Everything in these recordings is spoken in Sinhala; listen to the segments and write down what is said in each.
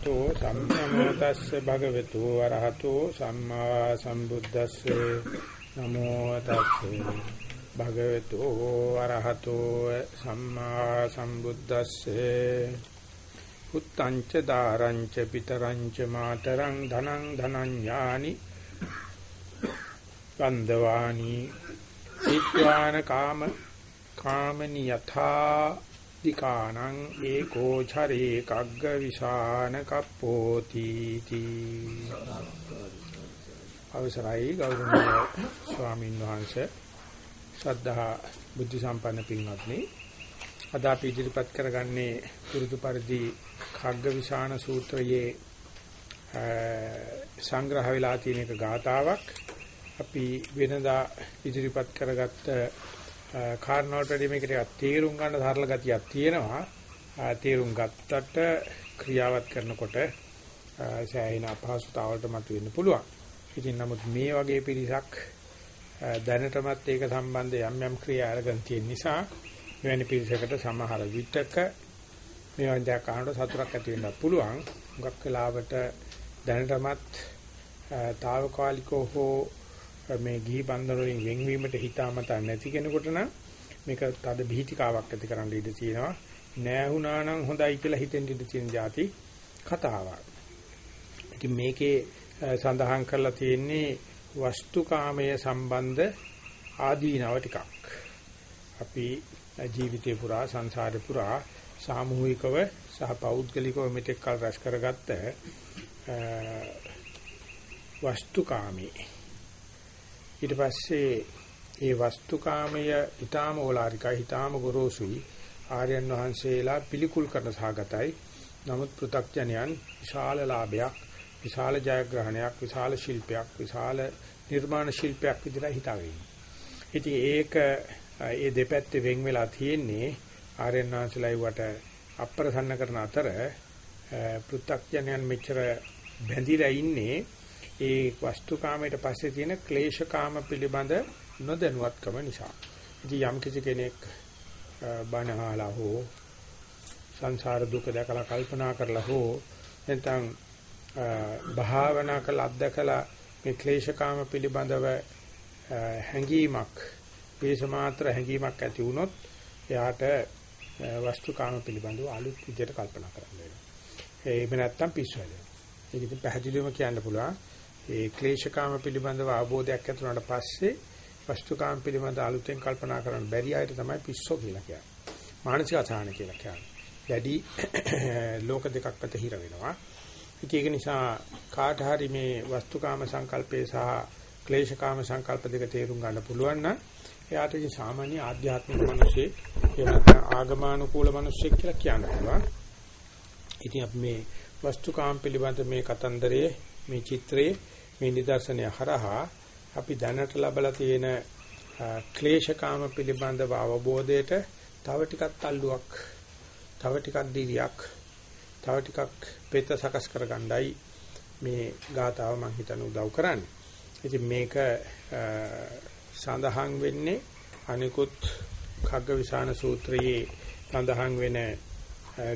තෝ සම්නමෝ තස්ස භගවතු වරහතෝ සම්මා සම්බුද්දස්ස. නමෝ තස්ස භගවතු වරහතෝ සම්මා සම්බුද්දස්සේ. පුත්තංච දාරංච පිතරංච මාතරං ධනං ධනඤ්ඤානි. වන්දවානි ඊත්වාන කාම කාමනියථා දිකානං ඒකෝ චරේ කග්ග විසාන කප්පෝති තී. අවසරයි ගෞරවනීය ස්වාමීන් වහන්සේ. ශ්‍රද්ධා බුද්ධ සම්පන්න පින්වත්නි. අද අපි ඉදිරිපත් කරගන්නේ පුරුදු පරිදි කග්ග විසාන සූත්‍රයේ සංග්‍රහ වෙලා තියෙන එක ගාතාවක්. අපි වෙනදා ඉදිරිපත් කරගත්ත කාරණාවට වැඩි මේකට තේරුම් ගන්න සරල ගතියක් තියෙනවා. තේරුම් ගත්තට ක්‍රියාවත් කරනකොට සෑහෙන අපහසුතාවලට මතුවෙන්න පුළුවන්. ඉතින් නමුත් මේ වගේ පිරිසක් දැනටමත් ඒක සම්බන්ධ යම් යම් ක්‍රියා අරගෙන තියෙන නිසා මෙවැනි පිරිසකට සමහර විටක මේ වගේ කාරණාවට සතුටක් ඇති වෙන්න පුළුවන්. හුඟක් වෙලාවට දැනටමත් తాවකාලිකව හෝ මේ ගිහි බන්ධන වලින් වෙන්වීමට හිතාමතා නැති කෙනෙකුට නම් මේක තද බීතිකාවක් ඇති කරන්න ඉඩ තියෙනවා. නෑහුණා නම් හොඳයි කියලා හිතෙන් ඉඩ තියෙන જાති කතාවක්. ඉතින් මේකේ සඳහන් කරලා තියෙන්නේ වස්තුකාමයේ සම්බන්ධ ආදීනව ටිකක්. අපි ජීවිතේ පුරා සංසාරේ පුරා සාමූහිකව සහ පෞද්ගලිකව මෙතෙක් කල රැස් කරගත්ත වස්තුකාමී ඊට පස්සේ ඒ වස්තුකාමය ඊටාම ඕලාරිකයි ඊටාම ගොරෝසුයි. ආර්යයන් වහන්සේලා පිළිකුල් කරන සහගතයි. නමුත් පෘ탁ජනයන් විශාල ලාභයක් විශාල ජයග්‍රහණයක් විශාල ශිල්පයක් විශාල නිර්මාණ ශිල්පයක් විදිහට හිතාගෙන ඉතින් ඒක ඒ දෙපැත්තේ වෙන් වෙලා තියෙන්නේ ආර්යයන් වහන්සේලා වට අප්‍රසන්න කරන අතර පෘ탁ජනයන් මෙච්චර බැඳිලා ඉන්නේ ඒ වස්තුකාමයට පස්සේ තියෙන ක්ලේශකාම පිළිබඳ නොදැනුවත්කම නිසා. ඉතින් යම් කිසි කෙනෙක් බණහලා හෝ සංසාර දුක දැකලා කල්පනා කරලා හෝ නැත්නම් භාවනා කළ අත්දකලා මේ ක්ලේශකාම පිළිබඳව හැඟීමක් වේසමාත්‍ර හැඟීමක් ඇති වුණොත් එයාට වස්තුකාම පිළිබඳව අලුත් විදිහට කල්පනා කරන්න වෙනවා. එහෙම නැත්නම් පිස්සු වෙනවා. ඒක ඉතින් පැහැදිලිවම කියන්න පුළුවන්. ඒ ක්ලේශකාම පිළිබඳව අවබෝධයක් ඇති වුණාට පස්සේ වස්තුකාම පිළිබඳ අලුතෙන් කල්පනා කරන්න බැරි අයට තමයි පිස්සෝ කියලා කියන්නේ. මානසික අසහන කියලා කියන්නේ. දැඩි ලෝක දෙකක් පැත හිර වෙනවා. ඒක නිසා කාට හරි මේ වස්තුකාම සංකල්පේ සහ ක්ලේශකාම සංකල්ප දෙක තේරුම් ගන්න පුළුවන් නම් එයාට ඉතින් සාමාන්‍ය ආධ්‍යාත්මික මිනිස්සේ එහෙම ආගමානුකූල මිනිස්සෙක් කියලා කියන්න පුළුවන්. ඉතින් අපි මේ වස්තුකාම පිළිබඳ මේ කතන්දරයේ මේ චිත්‍රයේ මේ නිදර්ශනය හරහා අපි දැනට ලබලා තියෙන ක්ලේශකාම පිළිබඳව අවබෝධයට තව ටිකක් තල්ලුවක් තව ටිකක් දිවියක් තව ටිකක් පෙත සකස් කරගන්නයි මේ ගාතාව මම හිතන උදව් කරන්නේ. ඉතින් මේක සඳහන් වෙන්නේ අනිකුත් khaggavisana සූත්‍රයේ සඳහන් වෙන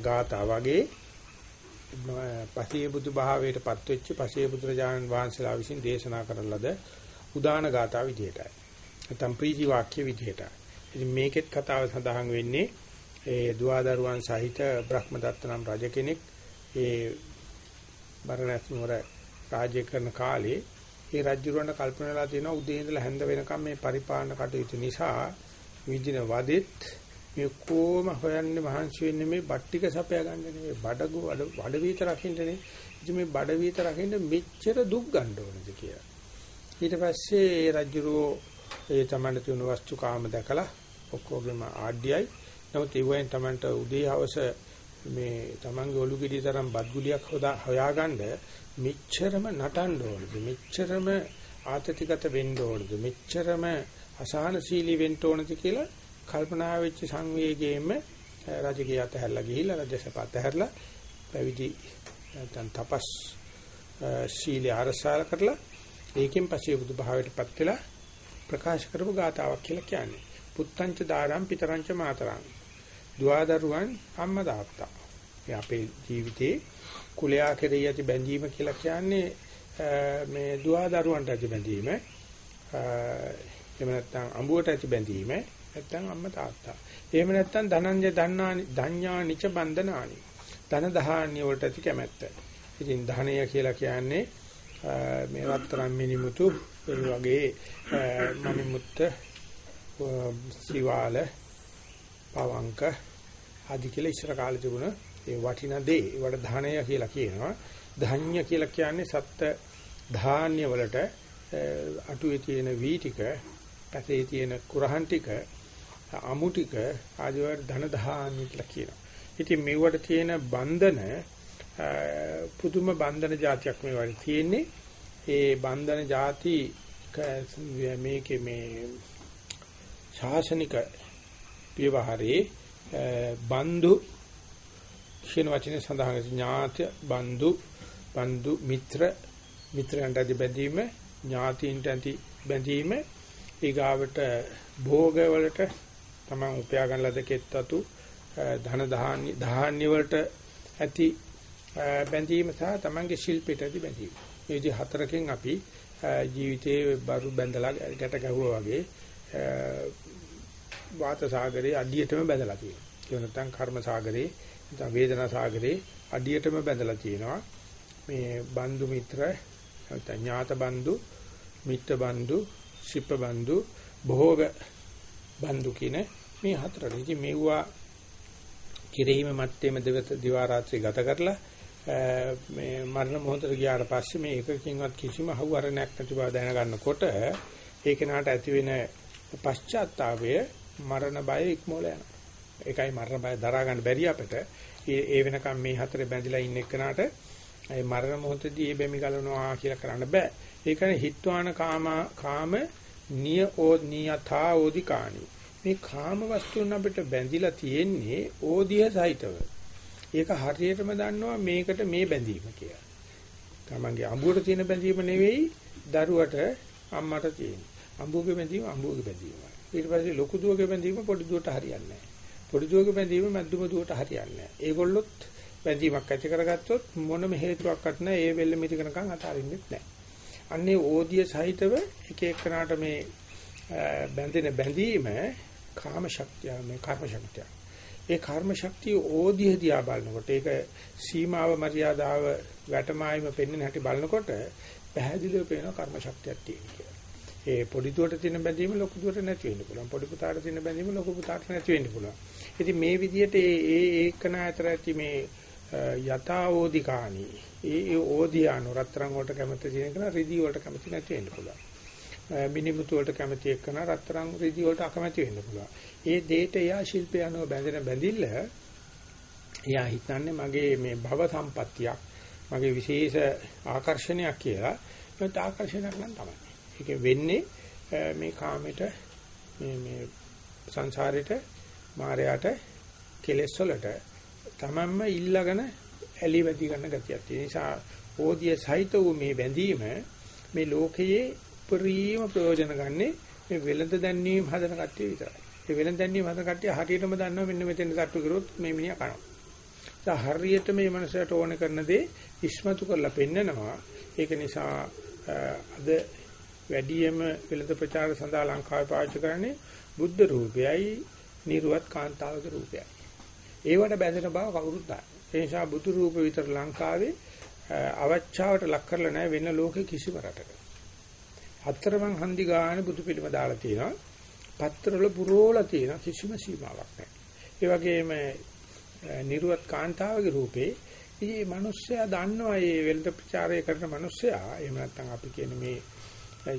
ගාථා වගේ පසේ බුදු භාවයටපත් වෙච්ච පසේ බුදුරජාණන් වහන්සේලා විසින් දේශනා කරන ලද උදාන ගාථා විදිහටයි. නැත්නම් ප්‍රීති වාක්‍ය විදිහටයි. ඉතින් මේකෙත් කතාව සඳහන් වෙන්නේ ඒ දුවදරුවන් සහිත බ්‍රහ්මදත්ත නම් රජ කෙනෙක් ඒ බරණැස් නුවර රාජ්‍ය කරන කාලේ ඒ රජුරවන්ට කල්පනාලා තියෙනවා උදේ ඉඳලා හැන්ද වෙනකම් මේ පරිපාලන කටයුතු නිසා විදින වදෙත් මේ කොම හොයන්නේ මහන්සි වෙන්නේ මේ බට්ටික සපයා ගන්න නෙමෙයි. බඩගු බඩ වීත රකින්නනේ ඉතින් මේ බඩ වීත රකින්න මෙච්චර දුක් ගන්න ඕනද කියලා. ඊට පස්සේ ඒ රජුරෝ ඒ තමන්ට තියෙන වස්තු කාම දැකලා ඔක්කොගෙම ආඩ්‍යයි. නමුත් ඒ වයින් තමන්ට උදේ හවස මේ තමන්ගේ ඔලු ගෙඩිය තරම් බත් ගුලියක් හොයාගන්න මෙච්චරම නටන්න ඕනද? මෙච්චරම ආතතිගත වෙන්න ඕනද? මෙච්චරම අසහනශීලී වෙන්න ඕනද කියලා කල්පනා වෙච්ච සංවේගයෙන්ම රජකීය අතහැරලා ගිහිල්ලා රජසප අතහැරලා පැවිදි නැත්නම් තපස් ශීලයේ අරසාල කරලා ඒකෙන් පස්සේ බුදු භාවයටපත් වෙලා ප්‍රකාශ කරපු ගාතාවක් කියලා කියන්නේ. පුත්තංච දාරම් පිතරංච මාතරං. දුවදරුවන් අම්මා තාත්තා. මේ අපේ ජීවිතේ කුලයා කෙරෙහි ඇති බැඳීම කියලා කියන්නේ මේ දුවා දරුවන්ට ඇති බැඳීම. එහෙම නැත්නම් අඹුවට ඇති බැඳීම. නැත්නම් අම්මා තාත්තා. එහෙම නැත්නම් ධනංජ දන්නානි ධඤ්ඤා නිච බන්ධනානි. ධන දහාන්‍ය වලට ඇති කැමැත්ත. ඉතින් ධනය කියලා කියන්නේ මේ රත්තරන් මිනිමුතු ඒ වගේ මනිමුත්ත සිවාල පවංක ආදි කියලා ඉස්සර කාලේ තිබුණ ඒ වටිනා දේ ඒවට ධානය කියලා කියනවා. ධාන්‍ය කියලා කියන්නේ සත්ත්‍ය ධාන්‍ය වලට අටුවේ තියෙන වී ටික, පැතේ තියෙන කුරහන් ටික, අමු ටික ආදි වල ධන ධාන්‍ය කියලා කියනවා. ඉතින් මේවට තියෙන බන්ධන පුදුම බන්ධන જાතියක් මේ වගේ තියෙන්නේ. ඒ බන්ධන જાති මේකේ මේ ශාසනික ව්‍යවහාරේ බන්දු කියන වචනේ සඳහන් ඥාති බන්දු බන්දු මිත්‍ර මිත්‍රයන්ට ඇති බැඳීම ඥාතීන්ට ඇති බැඳීම ඊගාවට භෝග වලට තමන් උපයා ගන්න ලද කෙත්තු ධන ධාන්‍ය ධාන්‍ය වලට ඇති බැඳීම සහ තමන්ගේ ශිල්පයට ඇති බැඳීම. මේ විදි හතරකින් අපි ජීවිතේ බරු බැඳලා ගැට ගැහුවා වගේ වාත සාගරේ අඩියටම බැඳලා තියෙනවා. ඒ නැත්නම් කර්ම සාගරේ නැත්නම් වේදනා සාගරේ අඩියටම බැඳලා තියෙනවා. මේ බන්දු මිත්‍ර නැත්නම් ඥාත බන්දු, මිත්‍ර බන්දු, ශිප්ප බන්දු, භෝග බන්දු කියන මේ හතරට. ඉතින් මේවා කිරීම මැත්තේම දිවා රාත්‍රී ගත කරලා මේ මරණ මොහොතට ගියාට පස්සේ මේ එකකින්වත් කිසිම හවුහරණයක් නැති බව දැනගන්නකොට ඒක නාට ඇති වෙන පශ්චාත්තාවය මරණ බය ඉක්මෝල යනවා. ඒකයි මරණ බය දරා ගන්න බැරි අපිට. ඒ වෙනකම් මේ හතරේ බැඳිලා ඉන්න එක්කනට ඒ මරණ මොහොතදී මේ බැමි ගලනවා කියලා කරන්න බෑ. ඒකනේ හිත්වාන කාම කාම නිය ඕ නියථා ඕදිකාණි. මේ කාම වස්තුන් අපිට බැඳිලා තියෙන්නේ ඕදිය සහිතව. ඒක හරියටම දන්නවා මේකට මේ බැඳීම කියලා. තමන්ගේ අඹුවට තියෙන බැඳීම නෙවෙයි දරුවට අම්මට තියෙන. අඹුවගේ බැඳීම අඹුවගේ බැඳීමයි. ඊට පස්සේ ලොකු දුවගේ බැඳීම පොඩි දුවට හරියන්නේ නැහැ. පොඩි දුවගේ බැඳීම මැදුම දුවට හරියන්නේ නැහැ. ඒගොල්ලොත් බැඳීමක් ඇති කරගත්තොත් මොනම හේතුවක්වත් නැහැ. ඒ වෙල්ල මිරිකනකම් අතාරින්නෙත් නැහැ. අන්නේ ඕදිය සහිතව එක එකනාට මේ බැඳෙන බැඳීම කාම ශක්තිය මේ කර්ම ශක්තිය. ඒ කර්ම ශක්තිය ඕදිය දිහා බලනකොට ඒක සීමාව මර්යාදාව වැටමායිම පෙන්වන හැටි බලනකොට පැහැදිලිව පේන කර්ම ශක්තියක් තියෙනවා. ඒ පොඩි දුවට තියෙන බැඳීම ලොකු දුවට නැති වෙන්න පුළුවන්. පොඩි පුතාට තියෙන බැඳීම ලොකු පුතාට නැති වෙන්න පුළුවන්. ඉතින් මේ විදිහට ඒ ඒ ඒකන අතර ඇති මේ යථාෝදිකානි ඒ ඒ ඕදියානු රත්තරන් වලට කැමති තියෙන කෙනා රිදී වලට කැමති නැති වෙන්න පුළුවන්. මිනිමුතු වලට කැමති එක්කන රත්තරන් රිදී වලට අකමැති වෙන්න පුළුවන්. ඒ දෙයට එයා ශිල්පය අනුව බැඳෙන බැඳිල්ල එයා හිතන්නේ මගේ මේ භව සම්පත්තියක් මගේ විශේෂ ආකර්ෂණයක් කියලා. ඒත් ආකර්ෂණයක් නම් තමයි. ඒක වෙන්නේ මේ කාමයට මේ මේ සංසාරෙට මායයට කෙලෙස් වලට තමන්ම ඉල්ලගෙන ඇලි වැඩි ගන්න ගතියක් තියෙන නිසා ඕදිය සහිත වූ මේ බැඳීම මේ ලෝකයේ උපරිම ප්‍රයෝජන ගන්නේ මේ වෙළඳ දැන්වීම හදන කට්ටිය විතරයි. ඒ වෙළඳ දැන්වීම හදන කට්ටිය හරියටම දන්නවා මෙන්න මෙතෙන් තට්ටු කරොත් මේ මිනිහා කනවා. ඒ හරියට මේ මනසට ඕන කරන දේ ඉස්මතු කරලා පෙන්නනවා. ඒක නිසා අද වැඩියම වෙළඳ ප්‍රචාර සඳහා ලංකාවේ පාවිච්චි කරන්නේ බුද්ධ රූපයයි නිර්වත් කාන්තාවගේ රූපයයි. ඒවට බැඳෙන බව කවුරුත් දන්නවා. ඒ නිසා බුදු රූප විතර ලංකාවේ අවචාවට ලක් කරලා නැහැ වෙන ලෝකෙ කිසිම රටක. හතරමං හන්දි ගාන බුදු පිළිම දාලා තියෙනවා. පත්‍රවල පුරෝලා තියෙන කිසිම සීමාවක් නැහැ. ඒ වගේම නිර්වත් කාන්තාවගේ රූපේ මේ මිනිස්සයා දන්නවා මේ වෙළඳ ප්‍රචාරය කරන මිනිස්සයා එහෙම නැත්නම් අපි කියන මේ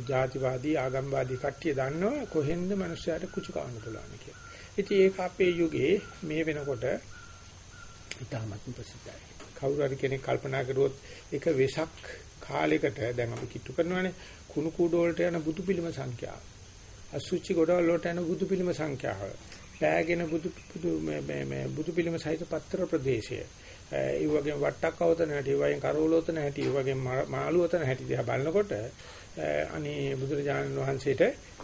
ජාතිවාදී ආගම්වාදී කට්ටිය දන්නවා කොහෙන්ද මිනිස්සයාට කුචු කවන්න පුළුවන් කියලා. ඉතින් ඒක අපේ යුගයේ මේ වෙනකොට ඉතාමත් ප්‍රසිද්ධයි. කවුරු හරි කෙනෙක් කල්පනා කරුවොත් ඒක වෙසක් කාලයකට දැන් අපි කිට්ටු කරනවානේ කුණු කූඩ වලට යන බුදු පිළිම සංඛ්‍යාව. අසුචි ගොඩවල් වලට යන බුදු පිළිම සංඛ්‍යාව. පෑගෙන බුදු බුදු මේ මේ බුදු පිළිම සහිත පත්‍ර ප්‍රදේශය. ඒ වගේම වට්ටක් අවතන හැටි, ඒ වගේම කරවලෝතන හැටි, ඒ වගේම මාළුවතන හැටි දිහා බලනකොට අනේ බුදුරජාණන් වහන්සේට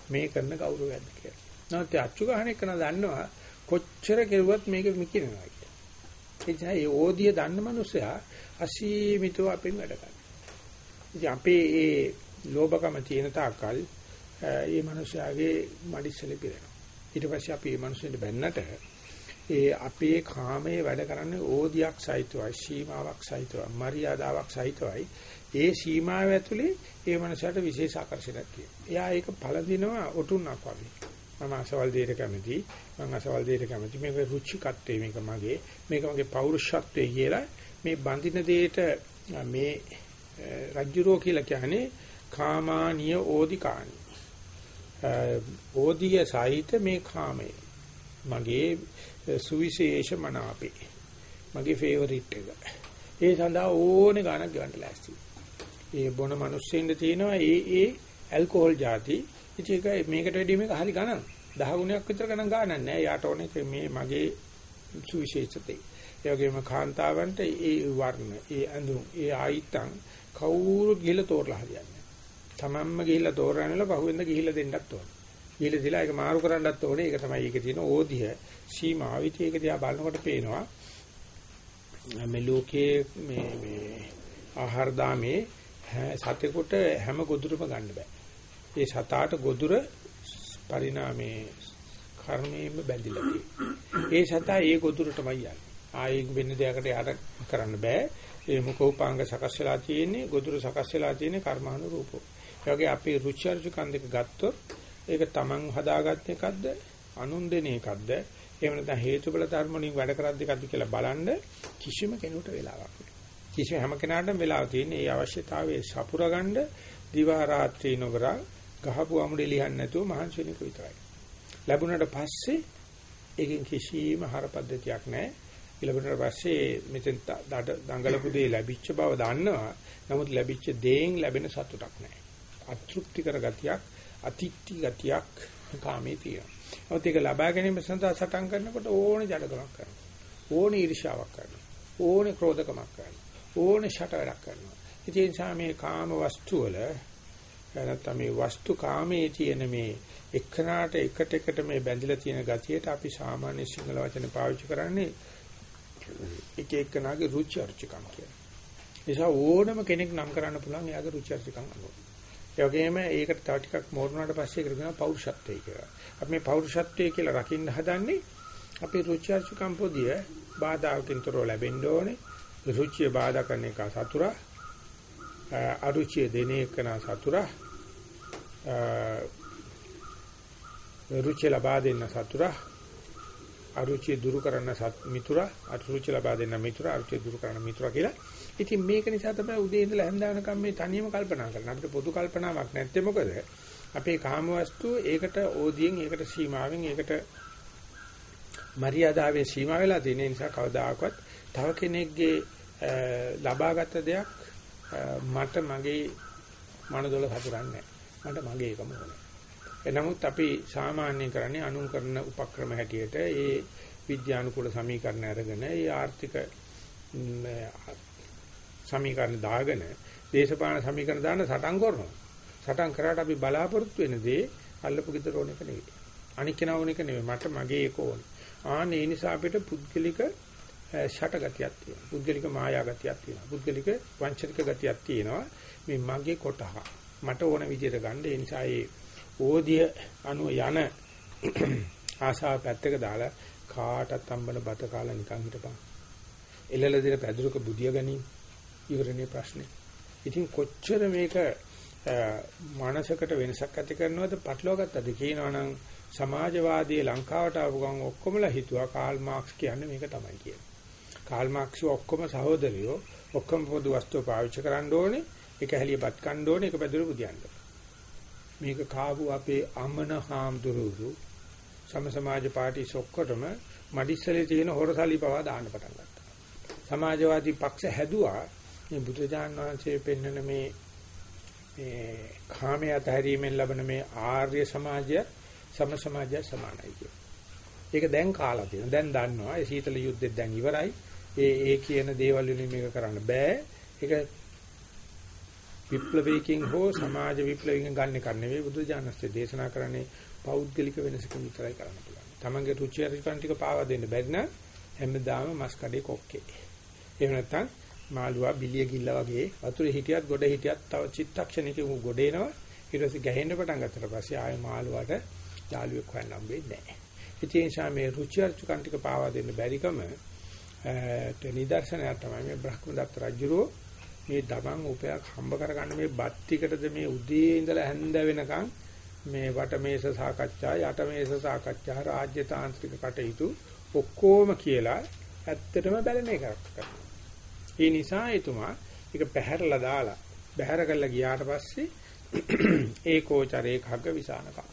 මේ කරන ගෞරවයක්ද කියලා. නැත්නම් අච්චු ගහන එක නා දන්නවා කොච්චර කෙරුවත් මේක මිකිනවා කියලා. ඒ නිසා ඒ ඕදිය දන්න මනුස්සයා අසීමිතව අපෙන් වැඩ කරනවා. ඉතින් අපේ ඒ ලෝභකම තියෙන තාක්කල් ඒ මනුස්සයාගේ මඩිස්සලේ පිරෙනවා. ඊට පස්සේ අපි මේ මනුස්සෙන්ට බැන්නට ඒ අපේ කාමයේ වැඩ කරන්නේ ඕදියක් සහිතවයි, සීමාවක් සහිතවයි, මරියාදාවක් සහිතවයි. ඒ සීමාව ඇතුලේ ඒ මනුස්සයාට විශේෂ ආකර්ෂණයක් තියෙනවා. එයා ඒක පළඳිනවා ඔටුන්නක් වගේ. මම අසවල් දෙයට කැමති. මම අසවල් දෙයට කැමති. මේක රුචිකත්වයේ මේක මගේ. මේක මගේ පෞරුෂත්වයේ කියලා මේ බඳින දෙයට මේ රජ්ජුරෝ කියලා කියන්නේ කාමානීය ඕදිකානි. ඕදිය සහිත මේ කාමයේ. මගේ සුවිශේෂ මනාපේ මගේ ෆේවරිට් එක. ඒ සඳහා ඕනේ ගානක් ගන්න ලෑස්ති. ඒ බොන මිනිස්සුන්ට තියෙනවා. ඒ ඒ ඇල්කොහොල් ಜಾති ඉතින් ඒක මේකට වැඩිය මේක හරි ගණන් 10 ගුණයක් විතර ගණන් ගන්නක් නෑ. යාට ඕනේ මේ මගේ සුවිශේෂතේ. ඒ වගේම කාන්තාවන්ට ඒ වර්ණ, ඒ ඇඳුම්, ඒ ආයිතං කවුරුත් ගිහලා තෝරලා හරියන්නේ. තමන්ම ගිහිල්ලා තෝරනවල පහුවෙන්ද ගිහිල්ලා දෙන්නත් ඕනේ. ගිහිල්ලා දිලා ඒක මාරු කරන්නත් ඕනේ. ඒක තමයි ඒකේ තියෙන ඕදිය සීමාවිත ඒක දිහා බලනකොට පේනවා. මේ ලෝකයේ මේ මේ ආහාර දාමේ සතෙකුට හැම ගොදුරම ගන්න බෑ. ඒ සතාට ගොදුර පරිණාමේ කර්මයෙන්ම බැඳිලා තියෙන්නේ. ඒ සතා ඒ ගොදුරටමයි යන්නේ. ආයේ වෙන දෙයකට යට කරන්න බෑ. ඒ මුඛෝපාංග සකස් වෙලා තියෙන්නේ ගොදුර සකස් වෙලා තියෙන්නේ කර්මානුරූපෝ. ඒ වගේ අපේ රුචි අරුචිකන් දෙක ගත්තොත් ඒක Taman හදාගත්ත එකක්ද අනුන් දෙන එකක්ද එහෙම නැත්නම් හේතුඵල ධර්ම වලින් වැඩ කරද්දී එකක්ද කියලා බලන්න කිසිම කෙනෙකුට වෙලාවක් නෑ. කිසිම හැම කෙනාටම වෙලාව තියෙන්නේ ඒ අවශ්‍යතාවයේ සපුරගන්න දිවා රාත්‍රී නොකර ගහපු අමුඩේ ලියන්නේ නැතුව මහන්සි වෙන එක විතරයි. ලැබුණාට පස්සේ ඒකෙන් කිසිම හර පද්ධතියක් නැහැ. ඊළඟට පස්සේ මෙතෙන් දඟලපු දේ ලැබිච්ච බව දන්නවා. නමුත් ලැබිච්ච දේෙන් ලැබෙන සතුටක් නැහැ. අතෘප්තිකර ගතියක්, අතිත්‍ති ගතියක් කාමේ තියෙනවා. නමුත් ඒක ලබා ගැනීම සඳහා සටන් කරනකොට ඕනේ ජඩකමක් කරනවා. ඕනේ ඊර්ෂාවක් කරනවා. ඕනේ ක්‍රෝධකමක් කරනවා. ඕනේ ෂට වැඩක් කරනවා. ඒ නිසා මේ කාම වස්තු වල නැත්නම් මේ වස්තු කාමයේ තියෙන මේ එක්කනාට එකට එකට මේ බැඳිලා තියෙන ගතියට අපි සාමාන්‍ය සිංහල වචන පාවිච්චි කරන්නේ එක එක්කනාගේ රුචි අරුචිකම් කියලා. නිසා ඕනම කෙනෙක් නම් කරන්න පුළුවන් එයාගේ රුචි අරුචිකම් අනුව. ඒ වගේම ඒකට තව ටිකක් මෝරුනාට පස්සේ ඒකට කියනවා පෞරුෂත්වය කියලා. අපි මේ පෞරුෂත්වය කියලා රකින්න හදන්නේ අපේ රුචි අරුචිකම් පොදිය බාධාකින්තරෝ ලැබෙන්න ඕනේ. රුචිය බාධා කරන එක සතුරා අරුචිය දෙන එකන සතුරා රුචිය ලබා දෙන්න සතුරා අරුචිය දුරු කරන මිතුරා අරුචිය ලබා දෙන්න මිතුරා අරුචිය දුරු කරන මිතුරා කියලා. ඉතින් මේක නිසා තමයි උදේ ඉඳලා හැන්ද වෙනකම් මේ තනියම කල්පනා කරන්නේ. අපිට පොදු කල්පනාවක් නැත්තේ මොකද? අපේ කාමවස්තු ඒකට ඕදියෙන් ඒකට සීමාවෙන් ඒකට මරියාදාවෙන් සීමා වෙලා තියෙන නිසා කවදාකවත් තව කෙනෙක්ගේ ලබාගත් දෙයක් මට මගේ මනදොල හසුරන්නේ මට මගේ එකම ඕනේ. එනමුත් අපි සාමාන්‍ය කරන්නේ අනුන් කරන උපක්‍රම හැටියට ඒ විද්‍යානුකූල සමීකරණ අරගෙන ඒ ආර්ථික සමීකරණ දාගෙන දේශපාලන සමීකරණ දාන සටන් කරනවා. සටන් කරාට අපි බලාපොරොත්තු වෙන දේ අල්ලපු ගෙදර ඕන එක නෙවෙයි. අනික් කෙනා ඕන එක නෙවෙයි. මට මගේ එක ඕනේ. ආන් ඒ නිසා අපිට පුද්ගලික ෂටගතියක් තියෙනවා. පුද්ගලික මායා ගතියක් තියෙනවා. පුද්ගලික වංචනික ගතියක් තියෙනවා. මේ මගේ කොටහ. මට ඕන විදිහට ගන්න. ඒ නිසා ඒ ඕදිය අනු යන ආසාව පැත්තක දාලා කාටත් අම්බන බත කාලා නිකන් හිටපන්. එළල දින පැදුරක බුදිය ගැනීම ඉවරනේ ප්‍රශ්නේ. ඉතින් කොච්චර මේක මානසිකට වෙනසක් ඇති කරනවද පටලවාගත්තද කියනවනම් සමාජවාදී ලංකාවට ආපු ගමන් ඔක්කොමලා හිතුවා කාල් මාක්ස් කියන්නේ මේක තමයි කියලා. කාල් මාක්ස් ඔක්කොම සහෝදරයෝ ඔක්කොම පොදු වස්තු පාවිච්චි කරන්න ඕනේ. ඒක හැලියපත් ගන්න ඕනේ. ඒක පැදුරු බුදියන්න. මේක කාපු අපේ අමන හාමුදුරුවෝ සම සමාජ පාටි ඔක්කොටම මඩිස්සලේ තියෙන හොරසලි පවා දාන්න පටන් ගත්තා. සමාජවාදී පක්ෂ හැදුවා මේ බුදුජාන් වහන්සේ පෙන්වන මේ මේ කාමයේ අතහැරීමෙන් ලබන මේ ආර්ය සමාජය සම සමාජය සමානයි කියන. ඒක දැන් කාලා තියෙනවා. දැන් දන්නවා. ඒ සීතල යුද්ධෙත් දැන් ඉවරයි. ඒ ඒ කියන දේවල් වලින් මේක කරන්න බෑ. ඒක විප්ලවයකින් හෝ සමාජ විප්ලවයකින් ගන්න එක නෙවෙයි බුදුජානස්සේ දේශනා කරන්නේ පෞද්ගලික වෙනසකින් විතරයි කරන්න පුළුවන්. තමන්ගේ රුචි අරුචිකන් ටික පාවා දෙන්න බැරි නම් හැමදාම මස් කඩේ කොක්කේ. එහෙම නැත්නම් මාළුවා බිලිය ගිල්ල වගේ වතුරේ හිටියත් ගොඩ හිටියත් තව චිත්තක්ෂණයක උ ගොඩ එනවා. ඊට පස්සේ ගැහෙන්න පටන් ගත්තට පස්සේ ආයෙ මාළුවාට යාළුවෙක් හොයන්න හම්බෙන්නේ නැහැ. ඒ නිසා මේ රුචි අරුචිකන් ටික පාවා දෙන්න බැරිකම ඒ නිදර්ශනයක් තමයි මේ බ්‍රහ්මදත්ත රජුරෝ මේ දමන් උපයක් හම්බ කරගන්න මේ බත් ටිකටද මේ උදේ ඉඳලා හැන්ද වෙනකන් මේ වටමේස සාකච්ඡා යටමේස සාකච්ඡා රාජ්‍ය තාන්ත්‍රික කටයුතු ඔක්කොම කියලා ඇත්තටම බැලන එකක් කරනවා. ඒ නිසා එතුමා ඒක පැහැරලා දාලා බැහැර කරලා ගියාට පස්සේ ඒකෝචරේ khග්ග විසානකම්.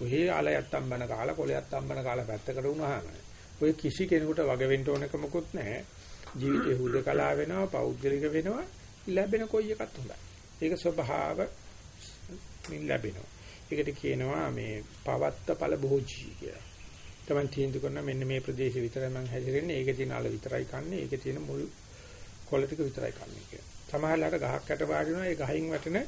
ඔහේ ආලයක් තම්බන කාලා කොලයක් තම්බන කාලා පැත්තකට වුණාම ඔය කිසි කෙනෙකුට වග වෙන්න ඕනක මොකුත් නැහැ. ජීවිතේ හුදකලා වෙනවා, පෞද්ගලික වෙනවා, ලැබෙන කොයි එකත් හොඳයි. ඒක ස්වභාව මින් ලැබෙනවා. ඒකට කියනවා මේ පවත්ත ඵල භෝජී කියලා. තමයි තීන්දුව කරන මෙන්න මේ ප්‍රදේශෙ විතරයි මම හැසිරෙන්නේ. ඒකේ තියෙන අල විතරයි කන්නේ. ඒකේ තියෙන මුල් කොළ ටික විතරයි කන්නේ කියලා. සමහරලාට ගහක් යට වාඩි වෙනවා. ඒ ගහින් වැටෙන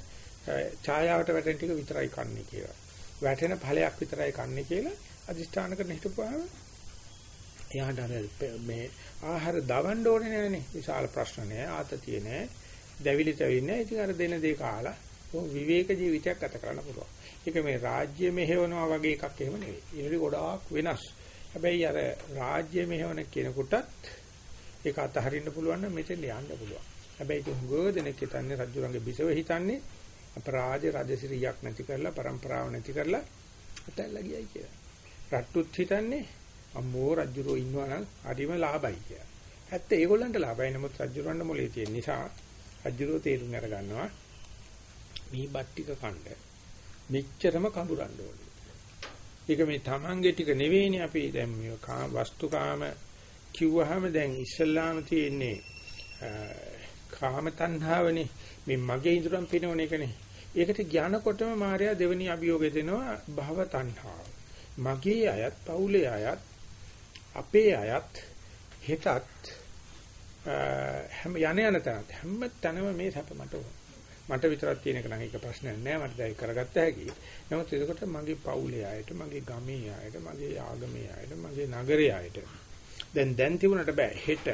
ඡායාවට වැටෙන ටික විතරයි කන්නේ කියලා. වැටෙන ඵලයක් විතරයි කන්නේ කියලා අදිෂ්ඨාන කරන හිටපුවාම එයාට අර මේ ආහාර දවන්න ඕනේ නෑනේ. විශාල ප්‍රශ්න නෑ, ආතතිය නෑ, දැවිලි තැවිලි නෑ. ඉතින් අර දෙන දේ කාලා විවේක ජීවිතයක් ගත කරන්න පුළුවන්. ඒක මේ රාජ්‍ය මෙහෙවනවා වගේ එකක් එහෙම නෙවෙයි. ඒක ගොඩාක් වෙනස්. හැබැයි අර රාජ්‍ය මෙහෙවන කෙනෙකුටත් ඒක අතහරින්න පුළුවන් නම් මෙතෙන් යන්න පුළුවන්. හැබැයි ඒක හුඟදෙනෙක් හිතන්නේ රජුරන්ගේ බිසව හිතන්නේ අපරාජ රජසිරියක් නැති කරලා પરම්පරාව නැති කරලා අතල්ලා ගියයි කියලා. රට්ටුත් හිතන්නේ අම්මෝ රජුරෝ ඉන්නවා නම් හරිම ලාභයි කියලා. ඇත්ත ඒගොල්ලන්ට ලාභයි නමුත් රජුරවන්න මොලේ තියෙන නිසා රජුරෝ තේරුම් අර ගන්නවා මේ බට්ටික කණ්ඩ මෙච්චරම කඹරන්න ඕනේ. ඒක මේ තමන්ගේ ටික නෙවෙයිනේ අපි දැන් මේ වස්තුකාම කිව්වහම දැන් ඉස්සල්ලාම තියෙන්නේ කාම තණ්හාවනේ මේ මගේ ඉදurang පිනවන එකනේ. ඒකට ඥානකොටම මාර්යා දෙවෙනි අභියෝගය දෙනවා භව තණ්හාව. මගේ අයත් පවුලේ අයත් අපේ අයත් හෙටත් හැම යන යන තැනත් හැම තැනම මේ සැප මට ඕන. මට විතරක් තියෙන එක නම් ඒක ප්‍රශ්නයක් නෑ මට දැන් කරගත්ත හැකි. නමුත් එතකොට මගේ පවුලේ අයට, මගේ ගමේ අයට, මගේ ආගමේ අයට, මගේ නගරේ අයට දැන් දැන් තිබුණට බෑ හෙට.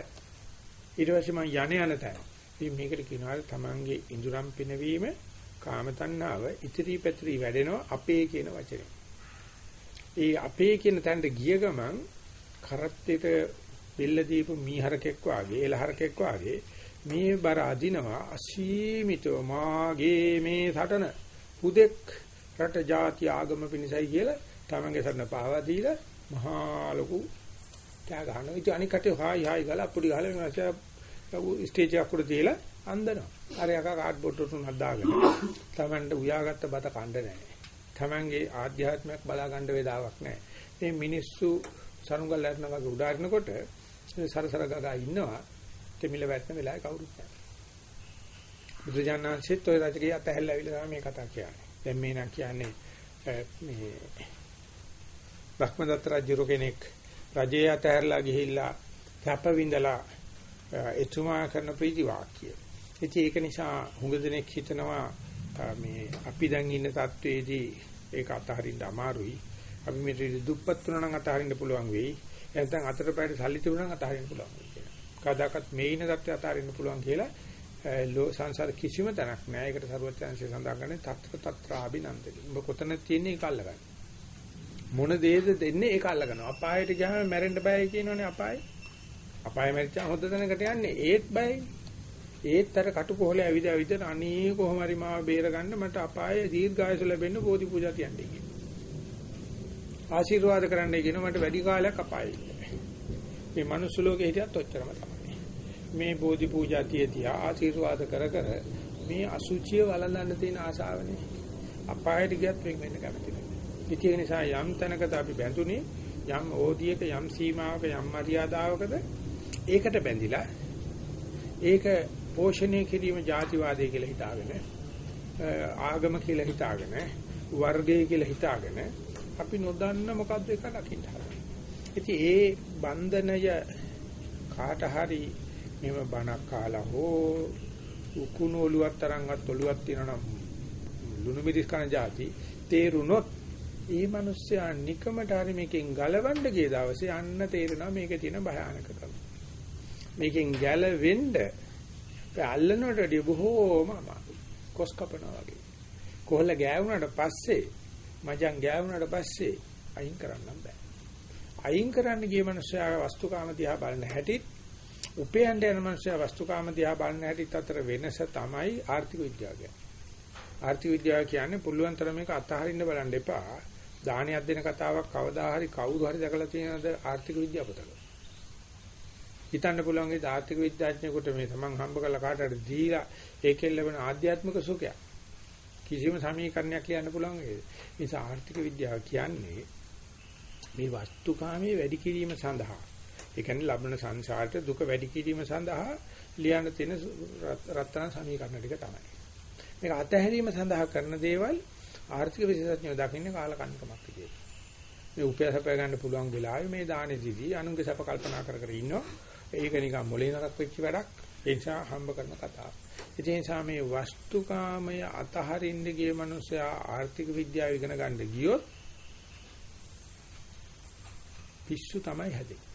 ඊට පස්සේ මම යන යන තැන. ඉතින් මේකට කියනවා තමන්ගේ ඉඳුරම් පිනවීම කාම තණ්හාව ඉතිරි පැතිරි වැඩෙනවා අපේ කියන වචනේ. ඒ අපේ කියන තැනට ගිය ගමන් කරත්තෙට බෙල්ල දීපු මීහරකෙක් වාගේ එලහරකෙක් වාගේ මේ බර අදිනවා අසීමිතව මාගේ මේ සටන. හුදෙක් රට ජාති ආගම පිණිසයි කියලා තමන්ගේ සරණ පාවා දීලා මහා ලොකු කෑ ගහනවා. ඉතින් අනික කටේ හායි හායි ගාලා අපුඩි ගහලා වෙනවා ස්ටේජ් එකක් උඩ තියලා අන්දනවා අර යකා කාඩ්බෝඩ් තුනක් දාගෙන තමන්ට උයාගත්ත බත කණ්ඩ නැහැ. තමන්ගේ ආධ්‍යාත්මයක් බලා ගන්න වේදාවක් නැහැ. මේ මිනිස්සු සරුංගල් ලැබෙන වගේ උඩාරිනකොට සරසර ගගා ඉන්නවා තෙමිල වැටෙන වෙලාවේ කවුරුත් නැහැ. බුදුජානනාංශෙත් ඔය රජකේ අතහැල්ලා ඇවිල්ලා මේ කතා කියන්නේ. දැන් මේ නම් කියන්නේ මේ බ්‍රහ්මදත්ත රජු කෙනෙක් රජේ අතහැරලා ගිහිල්ලා කැප විඳලා එතුමා කරන ප්‍රීති වාක්‍ය. ඉතින් ඒක නිසා හුඟ දෙනෙක් හිතනවා මේ අපි දැන් ඉන්න තත්වයේදී ඒක අතහරින්න අමාරුයි. අපි මේ දුප්පත් වුණා නම් අතහරින්න පුළුවන් වෙයි. නැත්නම් අතට පැයට සල්ලි තිබුණා නම් අතහරින්න පුළුවන් වෙයි කියලා. කවදාකවත් මේ ඉන தත්ත්වය අතහරින්න පුළුවන් කියලා සංසාර කිසිම තැනක් නෑ. ඒකට සරුවචාන්සිය සඳහන් කරන්නේ తත්‍ර తත්‍රාබිනන්දති. ඔබ කොතන තියෙන්නේ ඒක අල්ලගන්න. මොන දේද දෙන්නේ ඒක අල්ලගනවා. අපායට ගියාම මැරෙන්න බයයි කියනෝනේ අපාය. අපාය මැරිච්චා හොඳ තැනකට යන්නේ ඒත් බයයි. ඒත් අර කටුකොහලේ ඇවිද ඇවිද අනේ කොහොම හරි මාව බේරගන්න මට අපාය දීර්ඝායස ලැබෙන්න බෝධි පූජා තියන්නේ කියලා. ආශිර්වාද කරන්නයි කියන මට වැඩි කාලයක් අපායේ. මේ මනුස්ස ලෝකේ හිටියත් ඔච්චරම තමයි. මේ බෝධි පූජා තියතිය ආශිර්වාද කර කර මේ අසුචිය වළඳන්න තියෙන ආසාවනේ. අපායට ගියත් වෙන් වෙන්න කැමති නැහැ. ඒ නිසා යම් තැනකට අපි බැඳුනේ යම් ඕදියක යම් සීමාවක යම් මරියාදාවකද ඒකට බැඳිලා ඒක පෝෂණය කිරීම ಜಾතිවාදය කියලා හිතාගෙන ආගම කියලා හිතාගෙන වර්ගය කියලා හිතාගෙන අපි නොදන්න මොකද්ද එක දකින්න හදන්නේ. ඉතින් ඒ බන්ධනය කාට හරි මෙව බණක් කාලා හෝ උකුණු ඔලුවක් තරම්වත් ඔලුවක් තියනනම් ලුණු මිරිස් කන જાති තේරුනොත් ඒ මිනිස්සයා නිකමට හරි මේකෙන් ගලවන්න ගිය දවසේ අන්න තේරෙනවා මේකේ තියෙන භයානකකම. මේකෙන් ගැලවෙන්න අල්ලනට වඩා බොහෝම අමාරුයි. කොස් කපනවා වගේ. කොහොල්ල ගෑවුනට පස්සේ මචං ගෑවුනට පස්සේ අයින් කරන්න බෑ. අයින් කරන්න ගිය මිනිස්සයා වස්තුකාම දිහා බලන හැටි උපයන්න යන මිනිස්සයා වස්තුකාම දිහා බලන හැටි අතර වෙනස තමයි ආර්ථික විද්‍යාව කියන්නේ. ආර්ථික විද්‍යාව කියන්නේ පුළුවන් තරම මේක අතහරින්න බලන්න එපා. දානයක් දෙන කතාවක් කවදා හරි කවුරු හරි දැකලා තියෙනවද ආර්ථික විද්‍යාව පොතක? හිතන්න පුළුවන් ඒ ආර්ථික විද්‍යාඥයෙකුට මේ තමන් හම්බ කරලා කාට හරි දීලා ඒකෙන් ලැබෙන ආධ්‍යාත්මික සුඛයක් කිසිම සමීකරණයක් කියන්න පුළුවන් ඒ නිසා ආර්ථික විද්‍යාව කියන්නේ මේ වස්තුකාමයේ වැඩි කිරීම සඳහා ඒ කියන්නේ ලබන සංසාරට දුක වැඩි කිරීම සඳහා ලියන්න තියෙන රත්තරන් සමීකරණ ටික තමයි. මේක අතහැරීම සඳහා කරන දේවල් ආර්ථික විශේෂඥයෝ දකින්නේ කාලකන්නිකමක් විදියට. මේ උපයසප ගන්න පුළුවන් වෙලාවේ මේ දානෙදිදී අනුන්ගේ සප කල්පනා කර කර ඉන්නවා. ඒක නිකන් මොලේ නරක් වෙච්ච වැඩක්. ඒ නිසා හම්බ කරන කතාව. ඒ නිසා මේ වස්තුකාමය අතහරින්න ගිය මිනිසයා ආර්ථික විද්‍යාව ඉගෙන ගන්න ගියොත් පිස්සු තමයි හැදෙන්නේ.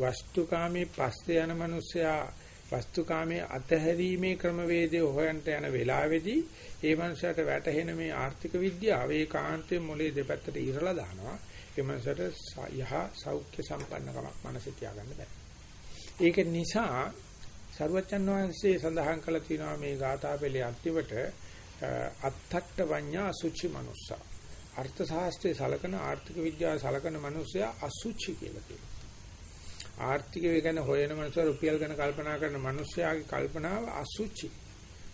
වස්තුකාමයේ පස්සේ යන මිනිසයා වස්තුකාමයේ අතහැරීමේ ක්‍රමවේදය හොයන්ට යන වෙලාවේදී ඒ මනුස්සයාට වැටහෙන මේ ආර්ථික විද්‍යාව ඒකාන්තයෙන් මොලේ දෙපැත්තට ඉරලා දානවා. ඒ මනුස්සයාට යහ සෞඛ්‍ය සම්පන්නකමක් මනසේ තියාගන්න බෑ. ඒක නිසා සර්වචන් වහන්සේ සඳහන් කළ තියෙනවා මේ ගාථාපෙළේ අන්තිමට අත්තට්ඨ වඤ්ඤා අසුචි මනුස්සා. අර්ථ ශාස්ත්‍රයේ සලකන ආර්ථික විද්‍යාව සලකන මනුස්සයා අසුචි කියලා කියනවා. ආර්ථික වේගන හොයන මනුස්සයා රුපියල් ගැන කල්පනා කරන මනුස්සයාගේ කල්පනාව අසුචි.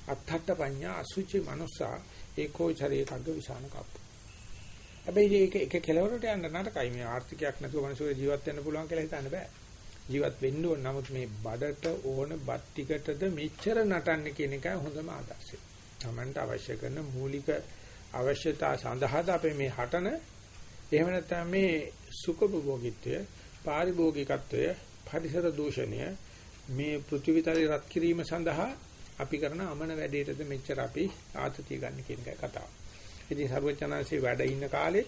අත්තට්ඨ පඤ්ඤා අසුචි මනුස්සා ඒකෝ චරේකග්ග විසාන කප්ප. හැබැයි ඒක එක කෙලවරට යන්න නරකයි මේ ආර්ථිකයක් නැතුව මනුස්සයෙ ජීවත් වෙන්න පුළුවන් කියලා හිතන්න බෑ. ජීවත් වෙන්න ඕන නමුත් මේ බඩට ඕන බත් ටිකටද මෙච්චර නටන්න කියන එකයි හොඳම ආදර්ශය. Tamanට අවශ්‍ය කරන මූලික අවශ්‍යතා සඳහාද අපේ මේ හටන එහෙම නැත්නම් මේ සුඛභෝගීත්වය පාරිභෝගිකත්වය පරිසර දූෂණය මේ පෘථිවිතරේ රත් කිරීම සඳහා අපි කරන අමන වැඩේටද මෙච්චර අපි ආතතිය ගන්න කියන එකයි කතාව. ඉතින් සර්වචනාංශේ වැඩ ඉන්න කාලේ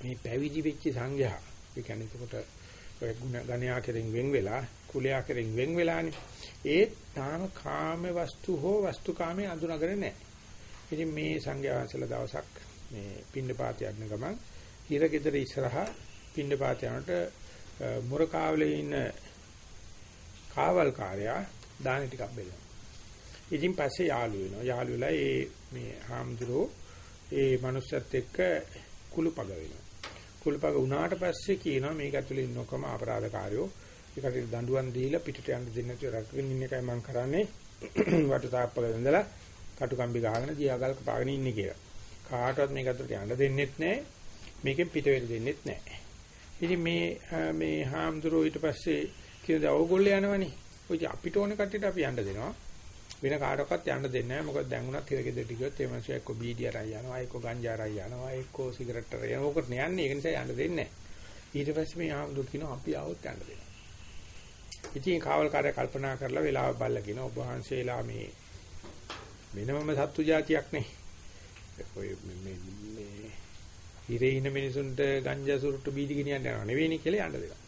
මේ පැවිදි වෙච්ච සංඝයා ඒ කියන්නේ එතකොට ඔය ගුණ ගණයා කෙරෙන් වෙන් වෙලා කුලයා කෙරෙන් වෙන් වෙලානේ ඒ තාම කාම වස්තු හෝ වස්තු කාමයේ අඳුනගන්නේ නැහැ. ඉතින් මේ සංඝයා වහන්සේලා දවසක් මේ පින්නපාත යන ගමන් හිරගෙදර ඉස්සරහා පින්නපාත යනට මුරකාවලේ ඉන්න කාවල්කාරයා දාන ටිකක් බෙල්ලනවා. ඉතින් පස්සේ යාළු වෙනවා. යාළු වෙලා ඒ මේ හාමුදුරෝ ඒ මනුස්සයත් එක්ක කුළුපග වෙනවා. කුළුපග වුණාට පස්සේ කියනවා මේක ඇතුලේ ඉන්නකම අපරාධකාරයෝ ඒකට දඬුවම් දීලා පිටට යන්න දෙන්නේ නැතුව රැකගෙන ඉන්න එකයි මම කරන්නේ. වටතාප්පල ඉඳලා කටුකම්බි ගහගෙන දියාගල් කපාගෙන ඉන්නේ කියලා. කාටවත් මේක ඇතුලට යන්න දෙන්නෙත් නැහැ. මේකෙන් පිට වෙන්න දෙන්නෙත් නැහැ. ඉතින් මේ මේ හාමුදුරුවෝ ඊට පස්සේ කියනවා ඕගොල්ලෝ යනවනේ. ඔය අපිට ඕන කට්ටියට අපි යන්න දෙනවා. වෙන කාටවත් යන්න දෙන්නේ නැහැ. මොකද දැන් උනත් හිරගෙදරට ගියොත් ඒ මිනිස්සු එක්ක බීඩි අරන් යනවා, එක්ක ගංජා අරන් යනවා, එක්ක සිගරට් අරන් යනවා. ඕකට යන්නේ. ඒක නිසා යන්න දෙන්නේ නැහැ. ඊට පස්සේ මේ ආම්දුර කියනවා අපි ආවොත් යන්න දෙනවා. ඉතින් කාවල්කාරය කල්පනා කරලා වෙලාව බල්ලා කියනවා ඔබ වහන්සේලා මේ වෙනමම සත්තු జాතියක් නේ. ඔය මේ මේ හිරේ ඉන්න මිනිසුන්ට ගංජා සුරුට්ටු බීඩි ගෙනියන්න යනවා නෙවෙයිනේ කියලා යන්න දෙනවා.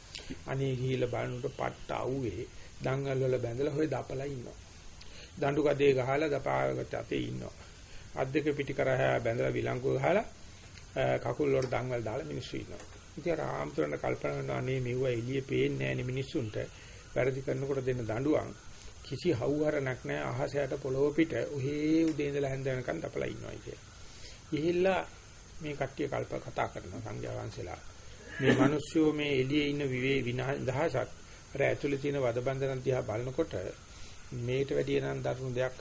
අනේ ගිහිල්ලා බලනකොට පට්ට අවුවේ දංගල් වල බැඳලා හොය දපලා ඉන්නවා. දඬු කදේ ගහලා දපාගත අතේ ඉන්නවා. අත් දෙක පිටි කරා බැඳලා විලංගු ගහලා කකුල් වල දංගල් දාලා මිනිස්සු ඉන්නවා. ඉතින් රාම්තුරණ කල්පනා කරනවා අනේ මෙව්ව එළියේ පේන්නේ නැහැ මිනිස්සුන්ට. වැරදි කරනකොට දෙන්න දඬුවම් කිසි හවුහරණක් නැහැ අහසයට පොළොව පිට ඔහේ උදේ ඉඳලා හැන්ද වෙනකන් දපලා ඉන්නවා කිය. ගිහිල්ලා මේ කට්ටිය කල්ප කතා කරනවා සංඝයා වහන්සේලා. මේ මිනිස්සු මේ එළියේ ඉන්න විවේ විනාශක් අර ඇතුලේ තියෙන වද බන්ධනන් දිහා බලනකොට මේට වැඩිය නම් දරුණු දෙයක්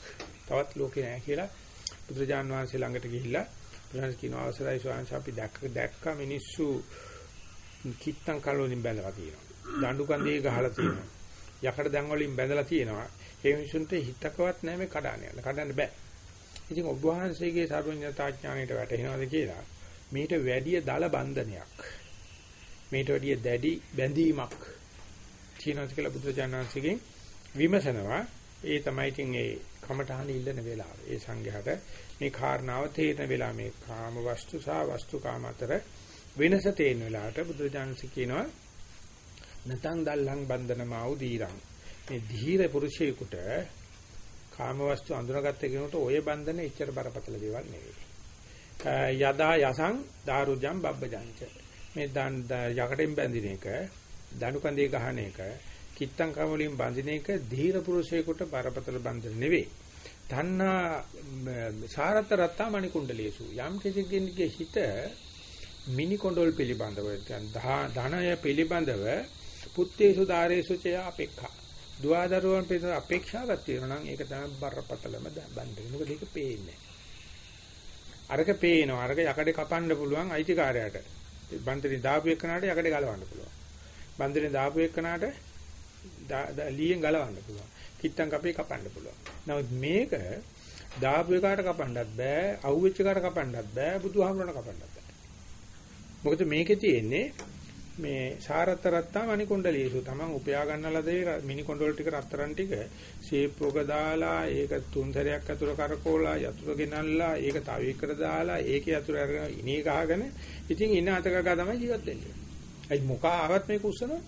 තවත් ලෝකේ නැහැ කියලා බුදුරජාන් වහන්සේ ළඟට ගිහිල්ලා බුදුරජාණන් කියන අවසරයි ස්වාමීන් අපි දැක්ක දැක්ක මිනිස්සු කිත්තම් කලෝලින් බැලලා තියෙනවා. දඬු කන්දේ ගහලා තියෙනවා. යකඩ දැන් වලින් බැඳලා තියෙනවා. ඒ මිනිසුන්ට හිතකවත් නැහැ මේ කඩාන යන. කඩන්න බෑ. ඉතින් ඔබ වහන්සේගේ සර්වඥතා ඥාණයට වැටහෙනවද කියලා මේට වැඩිය දල බන්ධනයක්. මේට වැඩිය දැඩි බැඳීමක් තියෙනවද කියලා බුදුරජාණන් වහන්සේගෙන් විමසනවා ඒ තමයි ඉතින් ඒ කමඨහන ඉල්ලන වෙලාව. ඒ සංඝයාට මේ කාරණාව තේරෙන වෙලාව මේ කාම වස්තු සහ වස්තු කාම අතර වෙනස තේරෙන වෙලාවට බුදුජානක කියනවා නතං දල්ලං බන්ධනමා උදීරං. මේ ධීර පුරුෂයෙකුට කාම වස්තු අඳුනගත්ත කෙනෙකුට ඔය බන්ධන එච්චර බරපතල දේවල් නෙවෙයි. යදා යසං දාරුජම් බබ්බජංච. මේ දන් යකටෙන් බැඳින එක, දණු කඳේ ගහන එක, කිත්තං කවලින් බඳින එක ධීර පුරුෂයෙකුට බරපතල බන්ධන නෙවෙයි. තණ්හා සාරත රත්තා මණි කුණ්ඩලේසු යම් කෙනෙකුගේ හිත මිනි කොණ්ඩල් පිළිබඳව ධනය පිළිබඳව පුත්තේසු ධාරේසු චය අපේක්ෂා දුවදරුවන් පිළිබඳ අපේක්ෂාවක් තියෙනවා නම් ඒක තමයි බරපතලම බන්ධන. මොකද ඒක පේන්නේ. අරක පේනවා. අරක යකඩේ කපන්න පුළුවන් අයිතිකාරයාට. බන්ධනේ දාපු එක්කනට යකඩේ ගලවන්න පුළුවන්. බන්ධනේ දාපු එක්කනට ලීයෙන් ගලවන්න පුළුවන්. කිත්තම් කපේ කපන්න පුළුවන්. නමුත් මේක දාපු එකට කපන්නත් බෑ, අහුවෙච්ච එකට කපන්නත් බෑ, බුදුහාමුදුරණ කපන්නත් බෑ. මොකද මේකේ තියෙන්නේ මේ සාරත්ත රත්තා මණිකොණ්ඩලීසු තමන් උපයා ගන්නලා දේ මිනි කොණ්ඩල ටික රත්තරන් ටික ෂේප්වක දාලා ඒක තුන් සැරයක් අතුර කරකෝලා යතුරු ගෙනල්ලා ඒක තව එකට දාලා ඒකේ යතුරු අරගෙන ඉනේ ගහගෙන ඉතින් ඉන අතක ගා තමයි ජීවත් වෙන්නේ. අයි මොකා ආවත් මේක උස්සනවා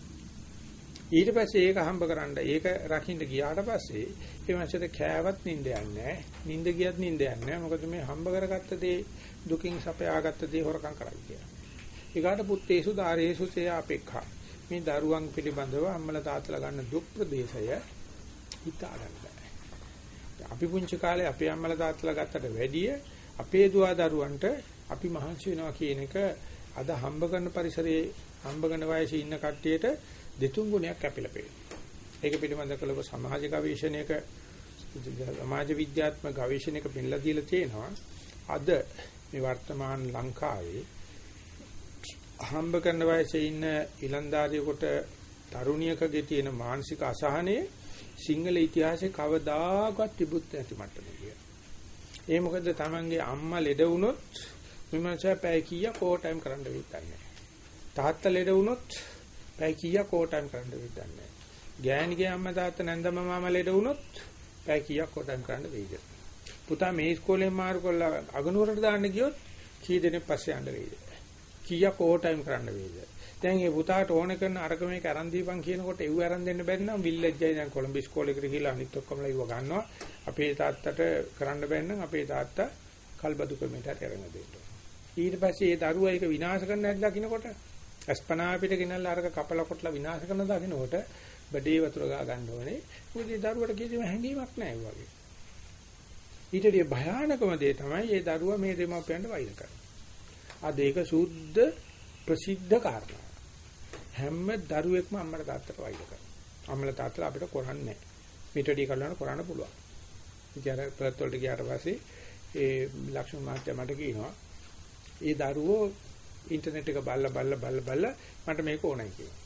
ඊට පස්සේ ඒක හම්බ කරන්න ඒක රකින්න ගියාට පස්සේ ඒ මාසෙට කෑවත් නිින්ද යන්නේ නැහැ. නිින්ද ගියත් නිින්ද යන්නේ නැහැ. මොකද මේ හම්බ කරගත්ත දේ දුකින් සපයාගත්ත දේ හොරකම් කරයි කියලා. ඊගාට පුත්තේසු ධාරේසු සේ අපේක්ෂා. මේ දරුවන් පිළිබඳව අම්මලා තාත්තලා ගන්න දුක් ප්‍රදේශය හිතා ගන්න බෑ. අපි පුංචි කාලේ අපේ අම්මලා තාත්තලා ගත්තට වැඩිය අපේ දුවා දරුවන්ට අපි මහන්සි වෙනවා කියන එක අද හම්බ කරන පරිසරයේ හම්බ කරන වයසේ ඉන්න කට්ටියට දෙතුන් ගුණයක් කැපිලා පේනවා. ඒක පිළිබඳ කළව සමාජ ගවේෂණයක සමාජ විද්‍යාත්මක ගවේෂණයක පෙන්ලා දීලා තියෙනවා. අද මේ වර්තමාන ලංකාවේ හම්බ කරන වයසේ ඉන්න ඊලන්දාරියෙකුට තරුණියකගේ තියෙන මානසික අසහනය සිංහල ඉතිහාසයේ කවදාකවත් තිබුත් නැති මට්ටමක. ඒ මොකද Tamange අම්මා ලෙඩ වුණොත් මිමංශය පැය කීයක් ඕ ටයිම් කරන්න වෙන්නේ. තාත්තා ලෙඩ වුණොත් පැය කීයක් ඕටයිම් කරන්න වෙයිද නැහැ. ගෑණිගේ අම්මා තාත්තා නැන්දම මාමා ලෙඩ වුණොත් පැය කීයක් ඕටයිම් කරන්න වෙයිද? පුතා මේ ඉස්කෝලෙන් මාරු කරලා අගනුවරට දාන්න ගියොත් කී දෙනෙක් පස්සේ යන්න වෙයිද? කීයක් ඕටයිම් කරන්න වෙයිද? දැන් මේ පුතාට ඕන කරන අරක මේක අරන් දීපන් කියනකොට එව්ව අරන් දෙන්න බැරි නම් විල්ලෙජ්ජයි දැන් කොළඹ ඉස්කෝලේකට ගිහලා අනිත් ඔක්කොමලා ඉව ගන්නවා. අපේ තාත්තට කරන්න බැන්න නම් අපේ තාත්තා කල්බදු ක්‍රමයට අරගෙන දෙන්න. ඊට පස්සේ ඒ දරුවා ඒක විනාශ කරන්න හැදලා කිනකොට අස්පනා අපිට ගෙනල්ලා අරක කපල කොටලා විනාශ කරන දකින්නකොට බඩේ වතුර ගා ගන්න ඕනේ. මොකද ඒ දරුවට කිසිම හැඟීමක් නැහැ වගේ. ඊටදී භයානකම දේ තමයි මේ දරුවා මේ දෙමාපියන්ට වෛර කරන්නේ. අද ඒක සුද්ධ ප්‍රසිද්ධ කාරණා. හැම දරුවෙක්ම අම්මට තාත්තට වෛර කරනවා. අම්මල තාත්තලා අපිට කරන්නේ නැහැ. මීටඩි කරලා කරන්න පුළුවන්. ඉතින් අර ප්‍රත් වලට ගියාට පස්සේ ඒ ලක්ෂ්මන් මහත්තයා මට කියනවා ඒ දරුවෝ ඉන්ටර්නෙට් එක බලලා බලලා බලලා බලලා මට මේක ඕනයි කියලා.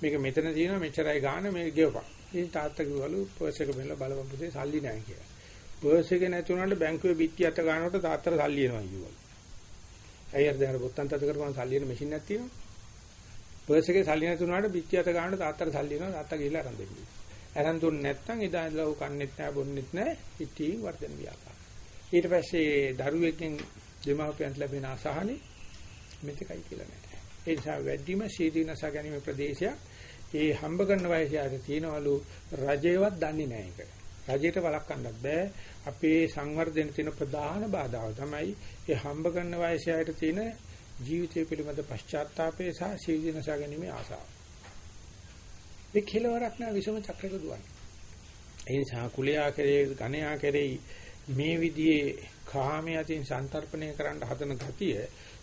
මේක මෙතන තියෙනවා මෙච්චරයි ගාන මේක ගෙවපන්. ඉතින් තාත්තා කිව්වලු පර්ස් එක බෙල්ල බලපන් පුතේ සල්ලි නැහැ කියලා. පර්ස් එක නැති වුණාට බැංකුවේ බිත්ති අත ගන්නකොට තාත්තට සල්ලි එනවා කිව්වලු. අයියර දැන් බොත්තම් තත කරපුවාම සල්ලි එන මැෂින් එකක් තියෙනවා. පර්ස් එකේ සල්ලි නැති වුණාට බිත්ති අත ගන්නකොට තාත්තට සල්ලි එනවා තාත්තා ගිහලා අරන් දෙන්නේ. අරන් දුන්නේ නැත්නම් එදා ඉඳලා උ කන්නේත් නැහැ බොන්නේත් නැහැ ඉතින් වර්ධන ව්‍යාපාර. ඊට පස්සේ දරුවෙක්ගෙන් දෙමාපියන්ට ලැබෙන අසහනේ මෙතකයි කියලා නෑ. ඒ නිසා වැඩිම සීදීනස ගැනීම ප්‍රදේශය ඒ හම්බ කරන වයසට තියනවලු රජේවත් දන්නේ නෑ ඒක. රජයට වළක්වන්නත් බෑ. අපේ සංවර්ධනයේ තියෙන ප්‍රධාන බාධාව තමයි ඒ හම්බ කරන වයසට තියෙන ජීවිතය පිළිබඳ පශ්චාත්තාපය සහ සීදීනස ගැනීමේ ආසාව. මේ කෙලවරක් නෑ විසම චක්‍රයක දුවන්නේ. ඒ නිසා කුලයා කෙරේ ඝණයා කෙරේ මේ විදිහේ කාමයේ අතින් සන්තරපණය කරන්න හදන ගතිය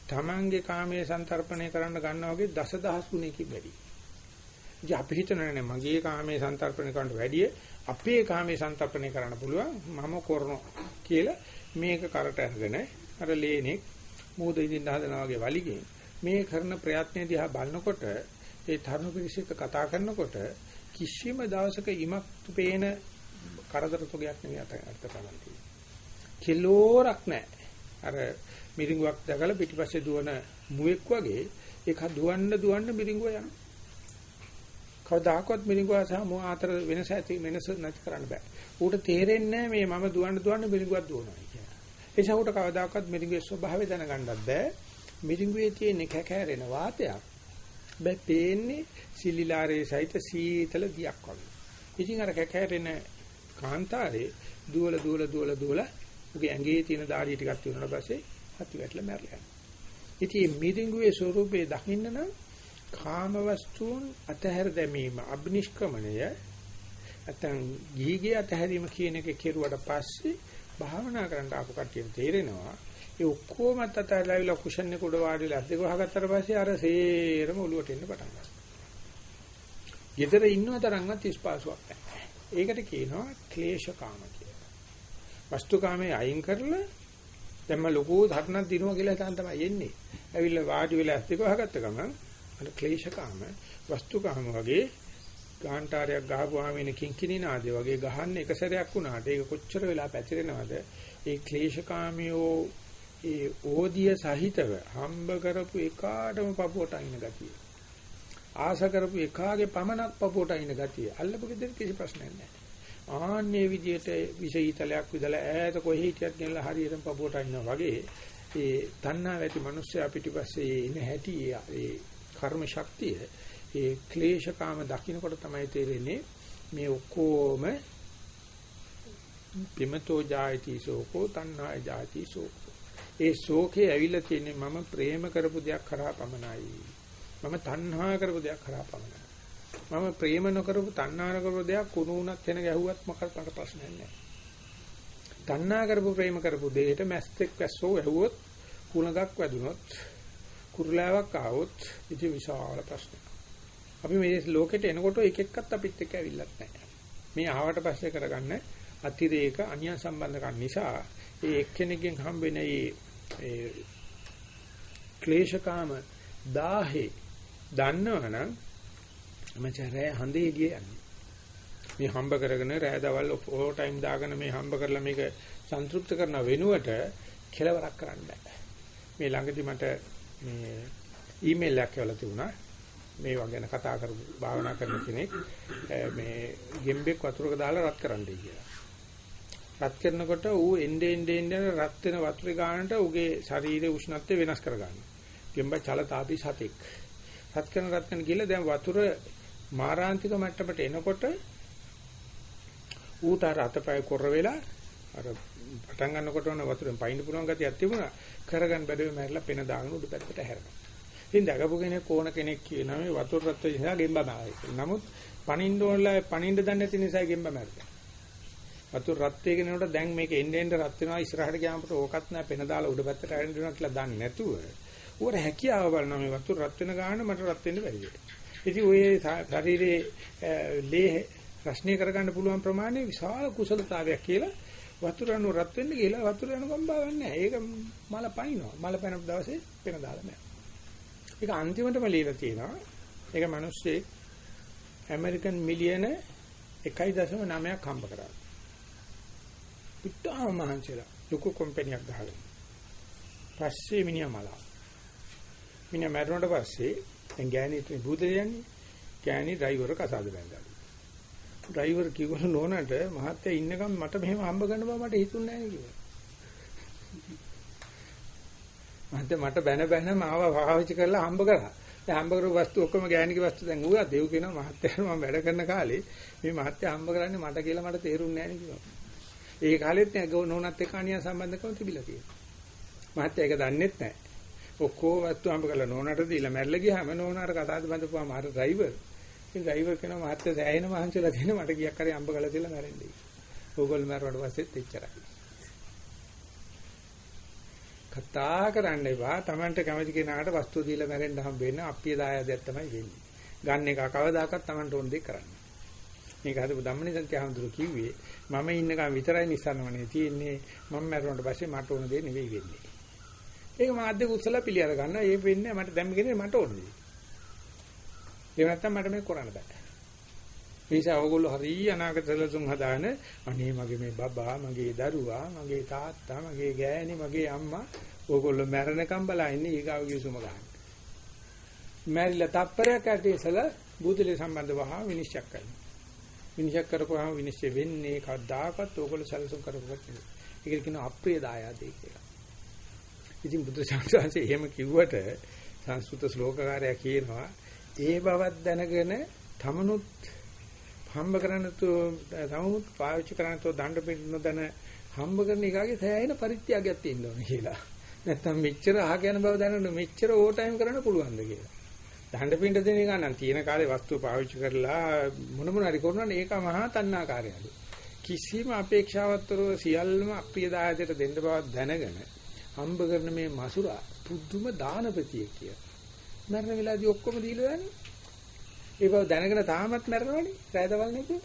තමන්ගේ කාමයේ සංතරපණය කරන්න ගන්නවා වගේ දසදහස් ගුණයකින් වැඩි. ඉතින් අපි හිතනනේ මගේ කාමයේ සංතරපණය කරන්න වැඩිය අපේ කාමයේ සංතරපණය කරන්න පුළුවන් මම කරනවා කියලා මේක කරට අරගෙන අර ලේනෙක් මූද ඉදින්න හදනවා වගේ වලිගෙන් මේ කරන ප්‍රයත්න දිහා බලනකොට ඒ තරුණ පිරිසක කතා කරනකොට කිසිම දවසක ඉමක් පේන කරදර තුගයක් නෙවෙයි අර්ථ කරගන්න තියෙන්නේ. කිලෝරක් නැහැ. අර මිරිඟුවක් දැකලා පිටිපස්සේ දුවන මුවෙක් වගේ ඒක දුවන්න දුවන්න මිරිඟුව යනවා. කවදාකවත් මිනිගුවා සහ මොහ අතර වෙනස ඇති වෙනස නැති කරන්න බෑ. ඌට තේරෙන්නේ මේ මම දුවන්න දුවන්න මිනිගුවක් දුවනවා කියලා. ඒ නිසා ඌට කවදාකවත් මිනිගුවේ ස්වභාවය දැනගන්නත් බෑ. මිරිඟුවේ තියෙන කැකෑරෙන වාතයක් බෑ පේන්නේ සිලිලාරේ සහිත සීතල දියක් වගේ. ඉතින් අර කැකෑරෙන කාන්තාරේ දුවල දුවල දුවල දුවල උගේ ඇඟේ තියෙන දාඩිය ටිකක් තියුණාට පස්සේ හති වැටලා මැරලා යනවා. ඉතින් මිරිඟුවේ ස්වરૂපේ දකින්න නම් කාම වස්තුන් අතහැර දැමීම අබ්නිෂ්ක්‍මණය නැත්නම් ගිහිගේ අතහැරීම කියන එක කෙරුවට පස්සේ භාවනා කරන්න ආපු කට්ටියට තේරෙනවා ඒ ඔක්කොම අතහැරලා කුෂන් එක උඩ වාඩිලා අද්දක වහගත්තට පස්සේ අර සේරම ඔලුවට එන්න පටන් ගන්නවා. ඊතර ඉන්නව තරම්වත් ඉස්පාසුවක් නැහැ. ඒකට කියනවා ක්ලේශකාම කියලා. වස්තුකාමයේ අයින් කරලා දැන් මම ලොකු ධර්ණක් දිනුවා කියලා හිතන් තමයි එන්නේ. ඇවිල්ලා වාඩි වෙලා අද්දක වහගත්ත ගමන් අර ක්ලේශකාම වස්තුකාම වගේ ගාන්ටාරයක් ගහපුවාම එන කිංකිණි නාදේ වගේ ගහන්න එක සැරයක් වුණාට ඒක කොච්චර වෙලා පැතිරෙනවද ඒ ක්ලේශකාමියෝ ඒ ඕදිය සහිතව හම්බ කරපු එකාටම පපුවට අයින ගතිය. ආස කරපු එකාගේ පමණක් පපුවට අයින ගතිය. අල්ලපු ගෙදර කිසි ප්‍රශ්නයක් නැහැ. ආන්නේ විදියට විෂයීතලයක් විදලා ඈත කොහේ හිටියත් ගෙනලා හරියටම පපුවට අයින්නවා වගේ ඒ තණ්හා ඇති මිනිස්සයා පිටිපස්සේ ඉන හැටි ඒ කර්ම ශක්තිය ඒ ක්ලේශකාම දකින්නකොට තමයි තේරෙන්නේ මේ ඔක්කොම පිමතෝ ජායති සෝකෝ තණ්හා ජායති සෝකෝ ඒ ශෝකේ ඇවිල්ලා තියෙන්නේ මම ප්‍රේම කරපු දෙයක් කරා පමණයි. මම තණ්හා කරපු දෙයක් කරා පමණයි. මම ප්‍රේම නොකරපු තණ්හා කරපු දෙයක් කුණු උනත් වෙන ගැහුවත් මොකක්ද මට ප්‍රශ්නයක් නැහැ. තණ්හා කරපු ප්‍රේම කරපු දෙයට මැස්තෙක් වැස්සෝ ඇහුවොත් කුණගක් වැදුනොත් කුරුලාවක් ආවොත් ඉති විශාල ප්‍රශ්නයක්. අපි මේ ලෝකෙට එනකොට එක එක්කත් අපිත් එක්ක ඇවිල්ලත් නැහැ. මේ ආවට පස්සේ කරගන්න අතිරේක අන්‍ය සම්බන්ධකම් නිසා ඒ එක්කෙනෙක්ගෙන් හම්බෙන ඒ ක්ලේශකාම 1000 දන්නවනම් මචං රෑ හඳේ එළිය යන්නේ. මේ හම්බ කරගෙන රෑ දවල් ඕ ටයිම් දාගෙන මේ හම්බ කරලා මේක සන්තුෂ්ත කරන වෙනුවට කෙලවරක් කරන්න බෑ. මේ ළඟදි මට මේ ඊමේල් එකක් එවලා තිබුණා. මේවා ගැන කතා කරපු භාවනා කරන කෙනෙක් මේ ගෙම්බෙක් වතුරක දාලා රත් කරන්නයි කියලා. රත් කරනකොට ඌ එnde ende ende රත් වෙන වතුරේ ගානට ඌගේ ශරීරයේ උෂ්ණත්වය වෙනස් කරගන්නවා. ගෙම්බ චලතාපි සතෙක්. රත් කරන රත් කරන ගිහලා දැන් වතුර මාරාන්තික මට්ටමට එනකොට ඌට අර අතපය කොර වෙලා අර පටන් ගන්නකොට වන වතුරෙන් පයින්න පුළුවන් ගතියක් තිබුණා. කරගන්න බැරුව මැරලා පෙන දාගෙන උඩ පැත්තට හැරෙනවා. ඉතින් දකපු කෙනෙක් ඕන කෙනෙක් කියනවා මේ වතුර රත් වෙන නිසා ගෙම්බ මාරයි. නමුත් පණින්න ඕනලා පණින්න දන්නේ නැති නිසා ගෙම්බ මැරෙනවා. වතුර රත් වෙගෙන යනකොට දැන් මේක එන්න එන්න රත් වෙනවා ඉස්සරහට ගියාමට ඕකත් නෑ පෙන දාලා උඩ පැත්තට ඇරෙන්න වෙනවා කියලා දන්නේ නැතුව ඌර හැකියාව බලනවා මේ වතුර රත් වෙන ගාන මට රත් වෙන්න බැරි ඉතින් ඔය ශරීරයේ ලේ රශ්නය කරගන්න පුළුවන් ප්‍රමාණය විශාල කුසලතාවයක් කියලා වතුර අනු රත් වෙන්න කියලා වතුර අනු කම්බාවක් නැහැ. ඒක මල පනිනවා. මල පැන දවසේ පෙන දාලා නෑ. ඒක අන්තිමටම ලියලා තියෙනවා. ඒක මිනිස්සේ ඇමරිකන් මිලියන 1.9ක් හම්බ කරා. ඉතාම මහන්සිලා ලොකු කම්පැනියක් ගහගෙන. පස්සේ මිනිහා මලා. මිනිහා මැරුණට පස්සේ දැන් ගෑණි ඉතින් බුදලියන්නේ. ගෑණි ඩ්‍රයිවර් කසාද බැඳලා. ඩ්‍රයිවර් කිව්වලු නෝනට මහත්තයා ඉන්නකම් මට මෙහෙම හම්බ ගන්න බව මට හිතුන්නේ නැහැ කිව්වා. මහත්තයා මට බැන බැන මාව පාවිච්චි කරලා හම්බ කරා. දැන් හම්බ කරපු වස්තු ඔක්කොම ගෑණිගේ වස්තු දැන් ඌවා දෙව් කියනවා මහත්තයා මම වැඩ කරන කාලේ මේ මහත්තයා හම්බ කරන්නේ මට කියලා මට තේරුන්නේ නැහැ නේ කිව්වා. ඒ කාලෙත් නෝනත් එක්ක අනියම් සම්බන්ධකම් තිබිලා තියෙනවා. මහත්තයා ඒක දන්නෙත් නැහැ. ඔක්කොම වස්තු හම්බ කරලා නෝනට දීලා මැරලා ගියාම නෝනාට කතාද බඳපුවාම අර ඩ්‍රයිවර්. ඉතින් ඩ්‍රයිවර් කෙනා මහත්තයා සෑහෙන මහන්සිලා තියෙන මට ගියක් කරේ හම්බ කරලා තියලා මැරෙන්නේ. ඕගොල්ලෝ මැරුවට පස්සෙත් එච්චරයි. කතා කරන්න එපා. Tamanට කැමති කෙනාට වස්තු දීලා මැරෙන්න හම්බ වෙන අප්පිය දායදයක් තමයි වෙන්නේ. ගන්න එක කවදාකවත් Tamanට ඕන දෙයක් කරන්න. මේක හදපු ධම්මනිසන්ති හඳුරු කිව්වේ මම ඉන්නකම් විතරයි නිසනවනේ තියෙන්නේ මම මැරුණාට පස්සේ මට ඕන දේ නෙවෙයි වෙන්නේ. ඒක මාධ්‍ය කුසල පිළිඅර ගන්න. ඒ වෙන්නේ මට දැම්ම කියන්නේ මට ඕන දේ. ඒ නැත්තම් මට මේක කරන්න බෑ. නිසා ඕගොල්ලෝ හරිය අනාගත සැලසුම් හදාන අනේ මගේ මේ බබා මගේ දරුවා මගේ තාත්තා මගේ ගෑණි මගේ අම්මා ඕගොල්ලෝ මැරෙනකම් බලා ඉන්නේ ඊගාව ගිසුම ගන්න. මැරිලා තප්පරයක් ඇටි ඉසලා බුදුලේ සම්බන්ධව හා විනිශ්චය කරනවා. විනිශ්චය කරපුවාම විනිශ්චය වෙන්නේ කවදාකවත් ඕගොල්ලෝ සැලසුම් කරපුවත් නෙවෙයි. ඒක කියනවා අප්‍රිය දායාදේ කියලා. ඉතින් බුදු සාංශාංශය එහෙම කිව්වට සංස්කෘත ශ්ලෝකකාරයා කියනවා ඒ බවක් දැනගෙන තමනුත් හම්බ කරන්න තු තමනුත් පාවිච්චි කරන්න තු දඬ පිට නොදැන හම්බ කරන එකාගේ සෑහෙන පරිත්‍යාගයක් තියෙන්න ඕනේ කියලා. නැත්තම් මෙච්චර අහ යන බව දැනන මෙච්චර ඕ ටයිම් කරන්න පුළුවන්ද කියලා. දහඬ පින්ඩ දෙන එක නම් තියෙන කාලේ වස්තු පාවිච්චි කරලා මොන මොන හරි කරනවා ඒක මහා තණ්හාකාරයලු. කිසිම අපේක්ෂාවත්තරව සියල්ලම අප්‍රිය දායදයට දෙන්න බව දැනගෙන හම්බ කරන මේ මසුරා පුදුම දානපතිය කිය. මරණ වෙලාවේදී ඔක්කොම දීලා යන්නේ. ඒ බව දැනගෙන තාමත් මරනවනේ. රැදවල් නේද? ඒ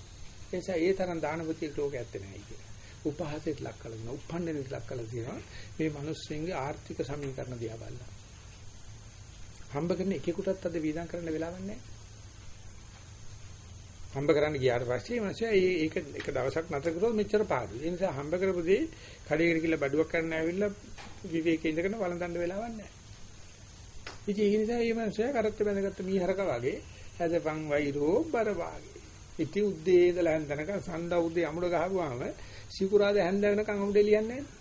නිසා ඒ තරම් දානපතියෙක් ලෝකේ ඇත්තේ නැහැ කියලා. උපහාසයට ලක් කළා දෙනවා. උප්පණ්ඩනෙට ලක් කළා තියෙනවා. මේ මිනිස්සුන්ගේ ආර්ථික සමීකරණ දිහා බලලා. හම්බ කරන එකෙකුටත් අද වීදම් කරන්න වෙලාවක් නැහැ. හම්බ කරන්න ගියාට පස්සේ මනුස්සයා ඒක එක දවසක් නැතර කරොත් මෙච්චර පාඩුයි. ඒ නිසා හම්බ කරපු දේ කඩේකට ගිහලා බඩුවක් කරන්න ඇවිල්ලා විවේකේ ඉඳගෙන වළඳන්න වෙලාවක් නැහැ. ඉතින් ඒ නිසා මේ මනුස්සයා කරත් බැඳගත්ත මීහරක වගේ හැදපන් වෛරෝ බර වාගේ. ඉති උද්දේ ඉඳලා හන්දනක සඳ උද්දේ අමුඩ ගහපුවාම සිකුරාද හැන්ද වෙනකන් අමුඩේ ලියන්නේ නැහැ.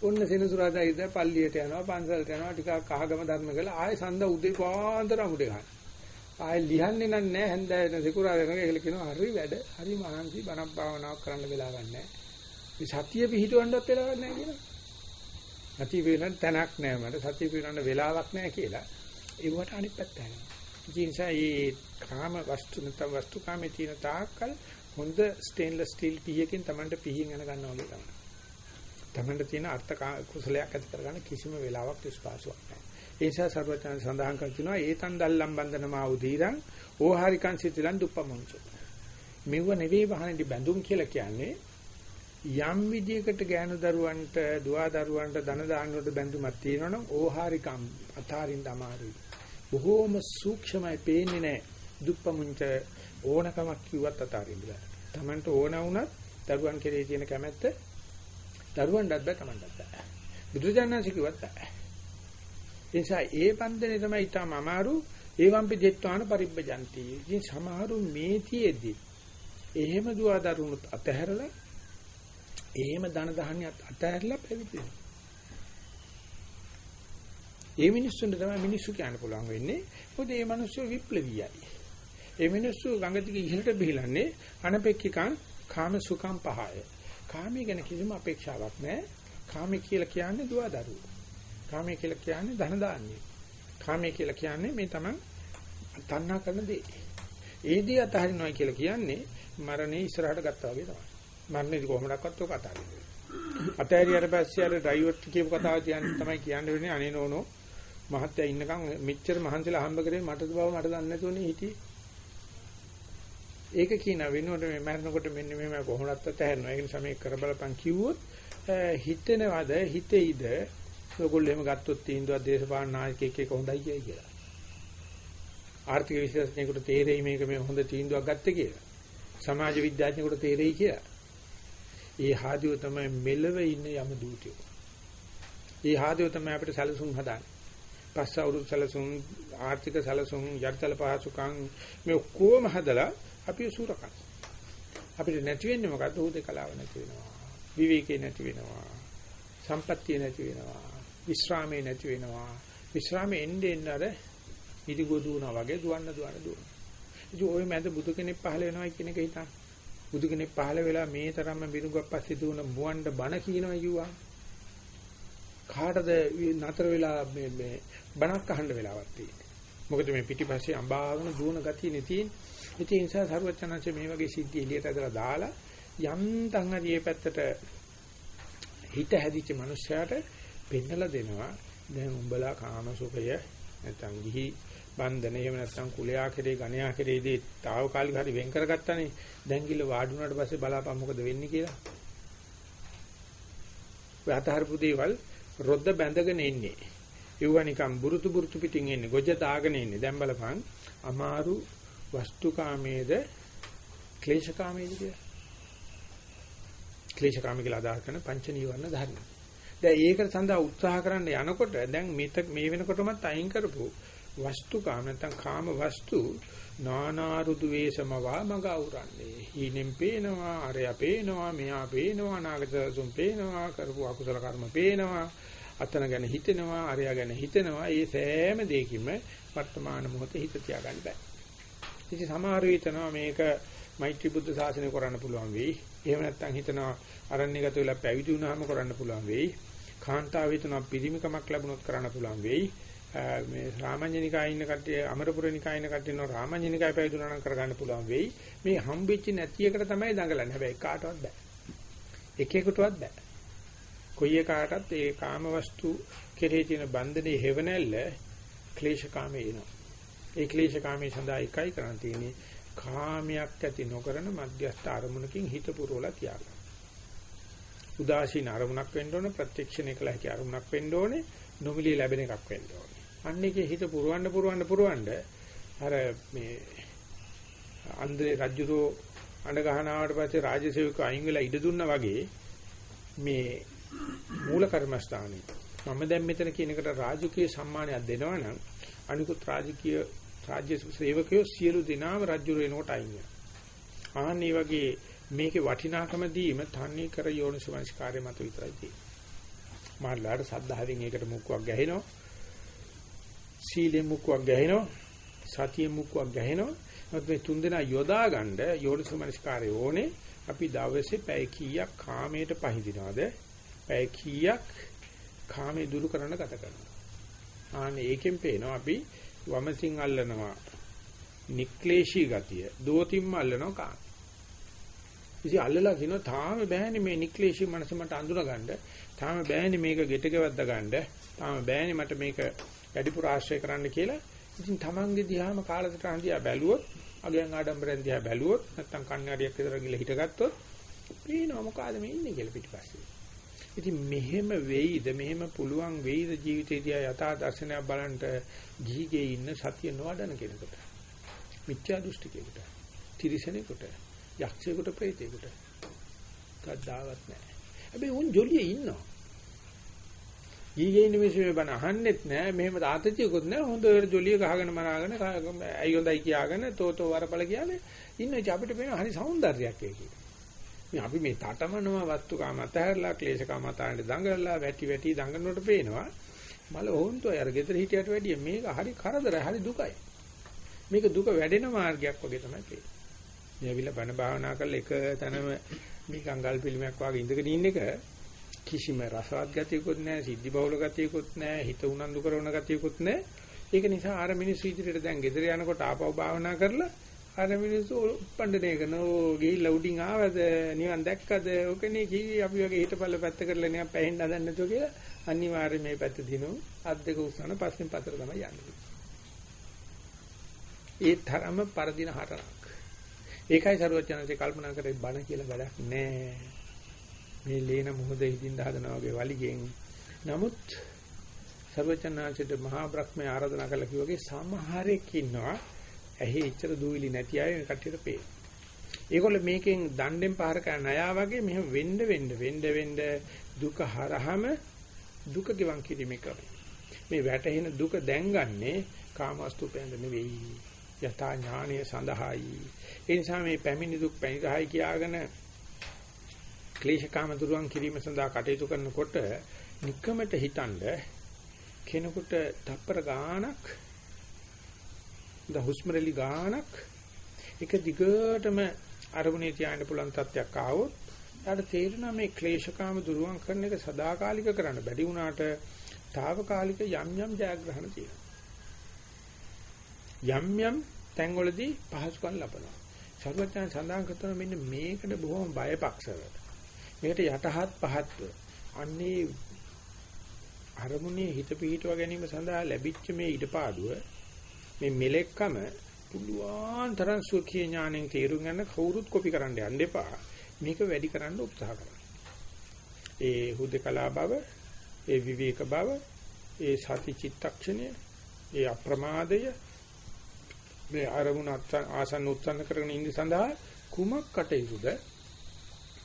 ඔන්න සෙනසුරාදා ඉද පල්ලියට යනවා පන්සලට යනවා ටිකක් කහගම ධර්ම කළා ආයෙ සඳ උදේ පාන්දර අමුඩේ ගන්න. ආයෙ ලියන්නේ නැහැ හැන්දෑවෙන සිකුරාදා වෙනකන් ඒකල කියනවා හරි වැඩ හරි මහන්සි බණක් භාවනාවක් කරන්න වෙලාවක් නැහැ. මේ සතිය පිහිටවන්නත් වෙලාවක් නැහැ කියලා. සතිය පිහිටන්න තැනක් නැහැ මට සතිය පිහිටන්න වෙලාවක් නැහැ කියලා. ඒවට අනිත් පැත්ත යනවා. ඒ නිසා මේ කාම වස්තු නැත්නම් වස්තු කාමේ තියෙන තාක්කල් හොඳ ස්ටේන්ලස් ස්ටිල් පීයකින් Tamanට පීයෙන් යන ගන්නවා වගේ තමයි. Tamanට තියෙන අර්ථ කුසලයක් ඇති කරගන්න කිසිම වෙලාවක් ස්පාසුවක් නැහැ. ඒ නිසා සර්වචන සඳහන් කර තිනවා ඒතන් දල්ලම් බන්ධනමා උදීරං ඕහාරිකං සිතිලන් දුප්පමුංච. මෙව නෙවෙයි වහනදි බැඳුම් කියලා කියන්නේ යම් විදියකට ගෑනු දරුවන්ට දුවා දරුවන්ට ධන දාන්න වලට බැඳුමක් තියෙනවනම් ඕහාරිකම් අතාරින්න අමාරුයි. බොහෝම සූක්ෂමයි පේන්නේ නැහැ. දුප්පමුංච ඕනකමක් කිව්වත් අතාරින්න බෑ. Tamanට ඕන වුණත් දරුවන් කෙරේ තියෙන කැමැත්ත දරුවන්ටත් බෑ Tamanටත් බෑ. බුදුජානනාංශ කිව්වත් බෑ. ඒ නිසා ඒ බන්ධනේ තමයි ඊටම අමාරු ඒවම්පි දෙත්වාන පරිබ්බජಂತಿ. ඉතින් සමහරු මේතියෙදි එහෙම දුව දරුණුත් අතහැරලා එහෙම ධන දහනියත් අතහැරලා පැවිදි ඒ මිනිස්සුන්ට තමයි මිනිස්සු කියන්න පුළුවන් වෙන්නේ. මොකද මේ මිනිස්සු විප්ලවීයයි. ඒ මිනිස්සු ගඟ දිගේ ඉහළට බහිලන්නේ අනපෙක්කිකං කාම සුඛං පහය. කාමයේ ගැන කිසිම අපේක්ෂාවක් නැහැ. කාමයේ කියලා කියන්නේ දුව දරුවෝ. කාමයේ කියලා කියන්නේ ධන දාන්නේ. කාමයේ කියලා කියන්නේ මේ තමයි තණ්හා කරන දේ. ඒ දේ අතහරිනවා කියලා කියන්නේ මරණේ ඉස්සරහට ගත්තා වගේ තමයි. මරණේදී කොහොමඩක්වත් ඔක අතහරින්නේ. අතහැරියට පස්සේ අර ඩ්‍රයිවර්ට කියපු කතාව කියන්නේ තමයි කියන්න වෙන්නේ අනේ නෝනෝ මහත්තයා ඉන්නකම් මෙච්චර මහන්සිලා හම්බ කරේ මටද බව මට දන්නේ නැතුනේ හිටියේ. ඒක කියන වෙනුවට මේ මරනකොට මෙන්න මෙහෙම කොහොමවත් අතහැරනවා. ඒ නිසා මේ කර බලපන් කිව්වොත් හිතෙනවද හිතෙයිද ඔයගොල්ලෝ එහෙම ගත්තොත් තීන්දුවක් දේශපාලන නායකයෙක් එක හොඳයි කියයි කියලා. ආර්ථික විශේෂඥයෙකුට තේරෙයි මේක මේ හොඳ තීන්දුවක් ගත්තේ කියලා. සමාජ විද්‍යාඥයෙකුට තේරෙයි කියලා. ඒ හාදියෝ තමයි මෙලව ඉන්න යම දූතයෝ. ඒ හාදියෝ තමයි අපිට සැලසුම් හදාන්නේ. පස්ස අවුරුදු සැලසුම් ආර්ථික සැලසුම් යටිතල පහසුකම් මේ ඔක්කොම හදලා අපි සූරකම්. අපිට නැති වෙන්නේ මොකද්ද? උදේකලාව නැති වෙනවා. විවේකේ නැති වෙනවා. සම්පත්තිය නැති වෙනවා. විශ්‍රාමේ නැති වෙනවා. විශ්‍රාමේ එන්නේ එන්න අර ඉදිගො දුවනා වගේ දුවන්න දුවන්න දුවන. ඉතින් ওই මැද බුදු කෙනෙක් පහල වෙනවා කියන එක හිතන්න. බුදු කෙනෙක් පහල වෙලා මේ තරම්ම බිනුගක් පස්සේ දුවන මුවන්ඩ බණ කියනවා කිව්වා. කාටද නතර වෙලා මේ මේ බණක් අහන්න වෙලාවක් තියෙන්නේ. මොකද මේ පිටිපස්සේ අඹාගෙන දුවන ගතිය නේ තියෙන්නේ. ඉතින් ඒ නිසා සරුවචනංශ මේ වගේ සිද්ධි එළියට ඇදලා දාලා යන්තම් හරි මේ පැත්තට හිත හැදිච්ච මනුස්සයාට පෙන්නලා දෙනවා. දැන් උඹලා කාම සුඛය නැත්නම් ගිහි බන්ධන එහෙම නැත්නම් කුලයා කෙරේ ගණයා කෙරේදී తాවකාලික හරි වෙන් කරගත්තානේ. දැන් ගිල වාඩි වුණාට පස්සේ බලාපන් මොකද වෙන්නේ කියලා. ඔය අතහරපු දේවල් රොද්ද බැඳගෙන ඉන්නේ ඒවා නිකන් බුරුතු බුරුතු පිටින් එන්නේ. ගොජ දාගෙන ඉන්නේ දැන් බලපන්. අමාරු වස්තුකාමයේද ක්ලේශකාමයේද කියලා. ක්ලේශකාමී කියලා අදහස් කරන පංච නීවරණ ධර්ම. දැන් ඒකට සඳහා උත්සාහ කරන්න යනකොට දැන් මේ මේ වෙනකොටමත් අයින් කරපු වස්තුකාම නැත්නම් කාම වස්තු නානාරුදු වේසමවා මග අවරන්නේ. හීනෙන් පේනවා, අරය පේනවා, මෙහා පේනවා, නාගසසුන් පේනවා, කරපු අකුසල කර්ම පේනවා, අතන ගැන හිතෙනවා, අරය ගැන හිතෙනවා. ඒ සෑම දෙයකින්ම වර්තමාන මොහොතේ හිත තියාගන්න බෑ. ඉතින් සමහර විටනවා මේක මෛත්‍රී බුද්ධ ශාසනය කරන්න පුළුවන් වෙයි. එහෙම නැත්නම් හිතනවා අරණ්‍යගත වෙලා පැවිදි වුණාම කරන්න පුළුවන් වෙයි. කාන්තාව හිතනවා පිරිමිකමක් ලැබුණොත් කරන්න පුළුවන් වෙයි. මේ රාමඤ්ඤනිකායේ ඉන්න කට්ටිය අමරපුරනිකායේ ඉන්න කට්ටිය නෝ රාමඤ්ඤනිකාය පැවිදුණා නම් කරගන්න පුළුවන් වෙයි. මේ හම්බෙච්ච නැති එකට තමයි දඟලන්නේ. හැබැයි කාටවත් බෑ. එක එකටවත් බෑ. කොයි එකාටත් ඒ කාම වස්තු කෙරෙහි තියෙන බන්ධනේ හේවණැල්ල ක්ලේශකාමේ එනවා. ඒ ක්ලේශකාමේ සඳහා එකයි කරන්න තියෙන්නේ කාමයක් ඇති නොකරන මධ්‍යස්ථ අරමුණකින් හිත පුරවලා තියාගන්න. උදාසීන අරමුණක් වෙන්න ඕනේ ප්‍රත්‍යක්ෂණය කළ හැකි අරමුණක් වෙන්න ඕනේ නොමිලී ලැබෙන එකක් වෙන්න ඕනේ. අන්න එකේ හිත පුරවන්න පුරවන්න පුරවන්න අර මේ අන්දේ රජුරෝ අඬ ගහනාවට පස්සේ රාජසේවක අයින් වෙලා ඉඩ දුන්නා වගේ මේ මූල කර්මස්ථානේ මම දැන් මෙතන කියන එකට රාජකීය සම්මානයක් දෙනවනම් අනිකුත් රාජකීය රාජ්‍ය සේවකයෝ සියලු දෙනාම රජුරෝ එනකොට අයින් වෙනවා. ආන්නේ වගේ මේකේ වටිනාකම දීම තන්නේ කර යෝනිසමංස්කාරය මත විතරයි තියෙන්නේ. මාළාට සද්ධාවෙන් ඒකට මුක්කුවක් ගැහෙනවා. සීලෙන් මුක්කුවක් ගැහෙනවා. සතියෙන් මුක්කුවක් ගැහෙනවා. නමුත් මේ තුන්දෙනා යොදා ගන්න යෝනිසමංස්කාරය ඕනේ. අපි දවසේ පැය කීයක් කාමයට පහඳිනවද? පැය කීයක් කාමේ දුරු කරන්න ගත කරනවා. ආනේ ඒකෙන් පේනවා අපි වමසින් අල්ලනවා නික්ලේශී ගතිය. දෝතිම්ම අල්ලනවා කාම. ඉතින් අල්ලලා කියනවා තාම බෑනේ මේ නික්ලේශී මනස මට අඳුනගන්න. තාම බෑනේ මේක ගෙටකවද්ද ගන්න. තාම බෑනේ මට මේක වැඩිපුර ආශ්‍රය කරන්න කියලා. ඉතින් Tamange දිහාම කාලසටහන් දිහා බැලුවොත්, අගයන් ආඩම්බරෙන් දිහා බැලුවොත්, නැත්තම් කන්නඩියක් විතර ගිහලා හිටගත්තොත්, පේනවා මොකಾದ මේ ඉන්නේ කියලා පිටිපස්සේ. ඉතින් මෙහෙම වෙයිද මෙහෙම පුළුවන් වෙයිද ජීවිතේදී යථා දර්ශනයක් බලන්න ගිහිගේ ඉන්න සතිය නොවඩන කෙනෙකුට මිත්‍යා දෘෂ්ටිකයෙකුට තිරිසනෙකුට යක්ෂයෙකුට ප්‍රේතයෙකුට කද්දාවත් නැහැ. හැබැයි උන් ජොලියේ ඉන්නවා. ඊගේ නිමිෂේ බණ අහන්නෙත් නැහැ. මෙහෙම තාතතියකුත් නැහැ. හොඳට ජොලිය ගහගෙන මනාගෙන ඇයි හොඳයි කියාගෙන තෝතෝ වරපල කියන්නේ ඉන්න අපිට පේන හරි సౌందර්යයක් ඒකේ. මේ අපි මේ තටමනවා වස්තුකාම අතහැරලා ක්ලේශකාම අතහැරලා දඟලලා වැටි වැටි දඟනනකොට පේනවා මල වොන්තෝ අර ගෙදර හිටියට වැඩිය මේක හරි කරදරයි හරි දුකයි. මේක දුක වැඩෙන මාර්ගයක් වගේ තමයි පේන්නේ. මේ ඇවිල්ලා බණ භාවනා කරලා එක තැනම මේ කංගල් පිළිමයක් වගේ ඉඳගෙන ඉන්න එක කිසිම රසවත් ගතියකුත් නැහැ, සිද්ධි බහුල ගතියකුත් නැහැ, හිත උනන්දු කරන ගතියකුත් නැහැ. ඒක නිසා අර මිනිස්සු ඉදිරියට දැන් ගෙදර යනකොට ආපහු භාවනා කරලා අර මිනිස්සු උප්පණ්ඩණය කරනවා ගිහිල්ලා උඩින් ආවද නිවන් දැක්කද ඔකනේ කිවි අපි වගේ හිටපල්ල පැත්ත කරලා නිකන් පැහෙන්න හදන්න නැතුව කියලා අනිවාර්යයෙන් මේ පැත්ත දිනු අත් දෙක උස්සන පස්සෙන් පතර තමයි යන්නේ. ඒ තරම පරදින හතරක්. ඒකයි සරුවචනන්සේ කල්පනා කරේ බණ කියලා වැඩක් නැහැ. මේ ලේන මොහොත හිතින් හදනවා වගේ වලිගෙන්. නමුත් සරුවචනන්සේට මහා බ්‍රහ්මයා ආරාධනා කළා කිව්වගේ සමහරෙක් ඉන්නවා ඇහි එච්චර දූවිලි නැති අය කට්ටියට පේන. ඒගොල්ලෝ මේකෙන් දණ්ඩෙන් පහර කරන අය වගේ මෙහෙම වෙන්න වෙන්න වෙන්න වෙන්න දුක හරහම දුක ගෙවන් කිරීමේ ක්‍රමය. මේ වැටෙන දුක දැන් ගන්නේ කාමවස්තු පෙන්ද නෙවෙයි. යථා ඥානය සඳහායි. ඒ නිසා මේ පැමිණි දුක් පැනිරහයි කියාගෙන ක්ලේශකාම දුරුවන් කිරීම සඳහා කටයුතු කරනකොට নিকමට හිතනද කෙනෙකුට තප්පර ගාණක් ද හුස්ම රැලි ගානක් එක දිගටම අරමුණේ තියාගෙන පුළුවන් තත්යක් ආවොත් ඊට තේරෙනවා මේ ක්ලේශකාම දුරුවන් කරන එක සදාකාලික කරන්න. බැරි වුණාට తాවකාලික යම් යම් ජයග්‍රහණ තියෙනවා. යම් යම් තැන්වලදී පහසුකම් ලබනවා. සර්වඥයන් සඳහන් කරන මෙන්න මේකට බොහොම බයපක්ෂව. මේකට යටහත් පහත්ව. අන්නේ අරමුණේ හිත පිහිටුවා ගැනීම සඳහා ලැබිච්ච මේ ඉඩපාඩුව මේ මෙලෙක්කම පුළුවන් තරම් සුඛී ඥාණයෙන් තේරුම් ගන්න කවුරුත් කොපි කරන්න යන්න එපා. මේක වැඩි කරන්න උත්සාහ කරන්න. ඒ හුදකලා බව, ඒ විවේක බව, ඒ සති චිත්තක්ෂණය, ඒ අප්‍රමාදය මේ අරමුණ ආසන්න උත්සන්න කරගෙන ඉන්න සඳහා කුමක් කටයුතුද?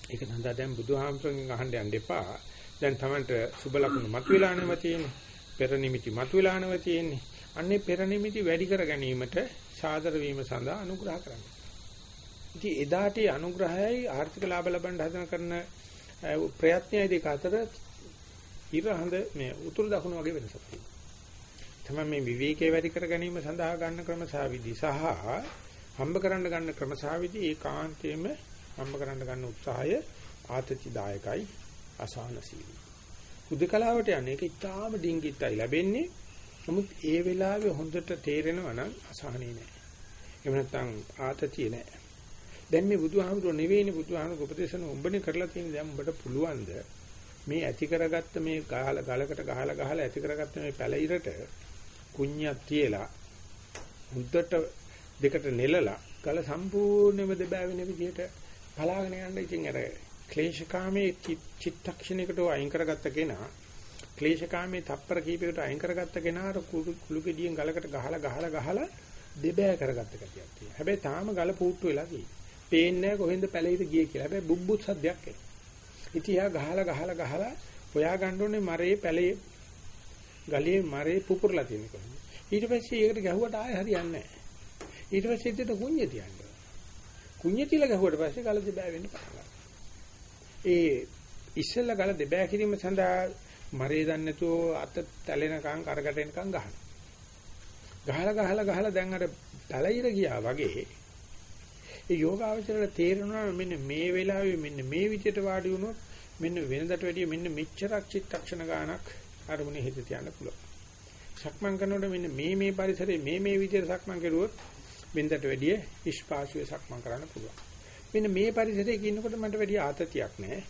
ඒක සඳහා දැන් බුදුහාමතුන්ගෙන් අහන්න යන්න එපා. දැන් Tamanට සුබ ලකුණු මතුවලා නැව තියෙන්නේ. පෙර නිමිති මතුවලා නැව තියෙන්නේ. අන්නේ පෙර නිමිති වැඩි කර ගැනීමට සාදර වීම සඳහා අනුග්‍රහ කරන්න. ඉතින් එදාට අනුග්‍රහයයි ආර්ථික ලාභ ලබන්න හදන කරන ප්‍රයත්නයයි දෙක අතර ඉරහඳ මේ උතුරු දකුණු වගේ වෙනසක් තියෙනවා. තමයි මේ විවේකයේ වැඩි කර ගැනීම සඳහා ගන්න ක්‍රම සහ විදි සහ හම්බ කරන්න ගන්න ක්‍රම සහ විදි ඒකාන්තයෙන්ම හම්බ කරන්න ගන්න උත්සාහය ආතතිදායකයි අසහනශීලී. උදකලාවට යන්නේ ඒක ඉතාම ඩිංගිත්තයි ලැබෙන්නේ. නමුත් ඒ වෙලාවේ හොඳට තේරෙනවා නම් අසහනේ නැහැ. එහෙම නැත්නම් ආතතිය නැහැ. දැන් මේ බුදුහාමුදුරුවෝ නෙවෙයිනේ බුදුහාමුදුරුවෝ උපදේශන උඹනේ කරලා තියෙන දැන් උඹට පුළුවන්ද මේ ඇති කරගත්ත මේ ගහල ගලකට ගහලා ගහලා ඇති කරගත්ත මේ පැලිරට කුණ්‍යක් තියලා හුද්දට දෙකට නෙලලා ගල සම්පූර්ණයෙන්ම දෙබෑ වෙන විදිහට පලාගෙන යන්න ඉතින් අර ක්ලේශකාමයේ චිත්තක්ෂණයකට අයින් කරගත්ත කෙනා ක්ලේශකාමයේ තප්පර කීපයකට අයින් කරගත්ත කෙනාට කුළු ගෙඩියෙන් ගලකට ගහලා ගහලා ගහලා දෙබෑ කරගත්ත කතියක් තියෙනවා. හැබැයි තාම ගල පුට්ටු වෙලා තියෙනවා. පේන්නේ කොහෙන්ද පැලෙයිද ගියේ කියලා. හැබැයි බුබ්බුත් සද්දයක් එනවා. ඉතින් යා ගහලා ගහලා ගහලා හොයා ගන්න ඕනේ මරේ පැලේ ගලේ මරේ පුපුරලා තියෙන කොහොමද. ඊට පස්සේ ඒකට ගැහුවට ආයෙ හරියන්නේ නැහැ. ඊට පස්සේ ඉතින් කුඤ්ඤ තියන්නේ. කුඤ්ඤ තියලා ගැහුවට පස්සේ ගල දෙබෑ වෙන්න පටන් ඒ ඉස්සෙල්ලා ගල දෙබෑ කිරීම සඳහා මරේ දන්නේ නැතුව අත තැලෙනකන් කරකටෙනකන් ගහනවා. ගහලා ගහලා ගහලා දැන් අර පැලිර ගියා වගේ ඒ යෝගාවචරයට තේරෙනවා මෙන්න මේ වෙලාවේ මෙන්න මේ විදිහට වාඩි වුණොත් මෙන්න වෙනදට වැඩිය මෙන්න මෙච්චරක් චිත්තක්ෂණ ගානක් අරමුණේ හිත තියන්න පුළුවන්. සක්මන් කරනකොට මෙන්න මේ මේ පරිසරයේ මේ මේ විදිහට සක්මන් කරුවොත් වෙනදට වැඩිය ඉස්පාසුවේ සක්මන් කරන්න පුළුවන්. මෙන්න මේ පරිසරයේ ඉන්නකොට මට වැඩි ආතතියක් නැහැ.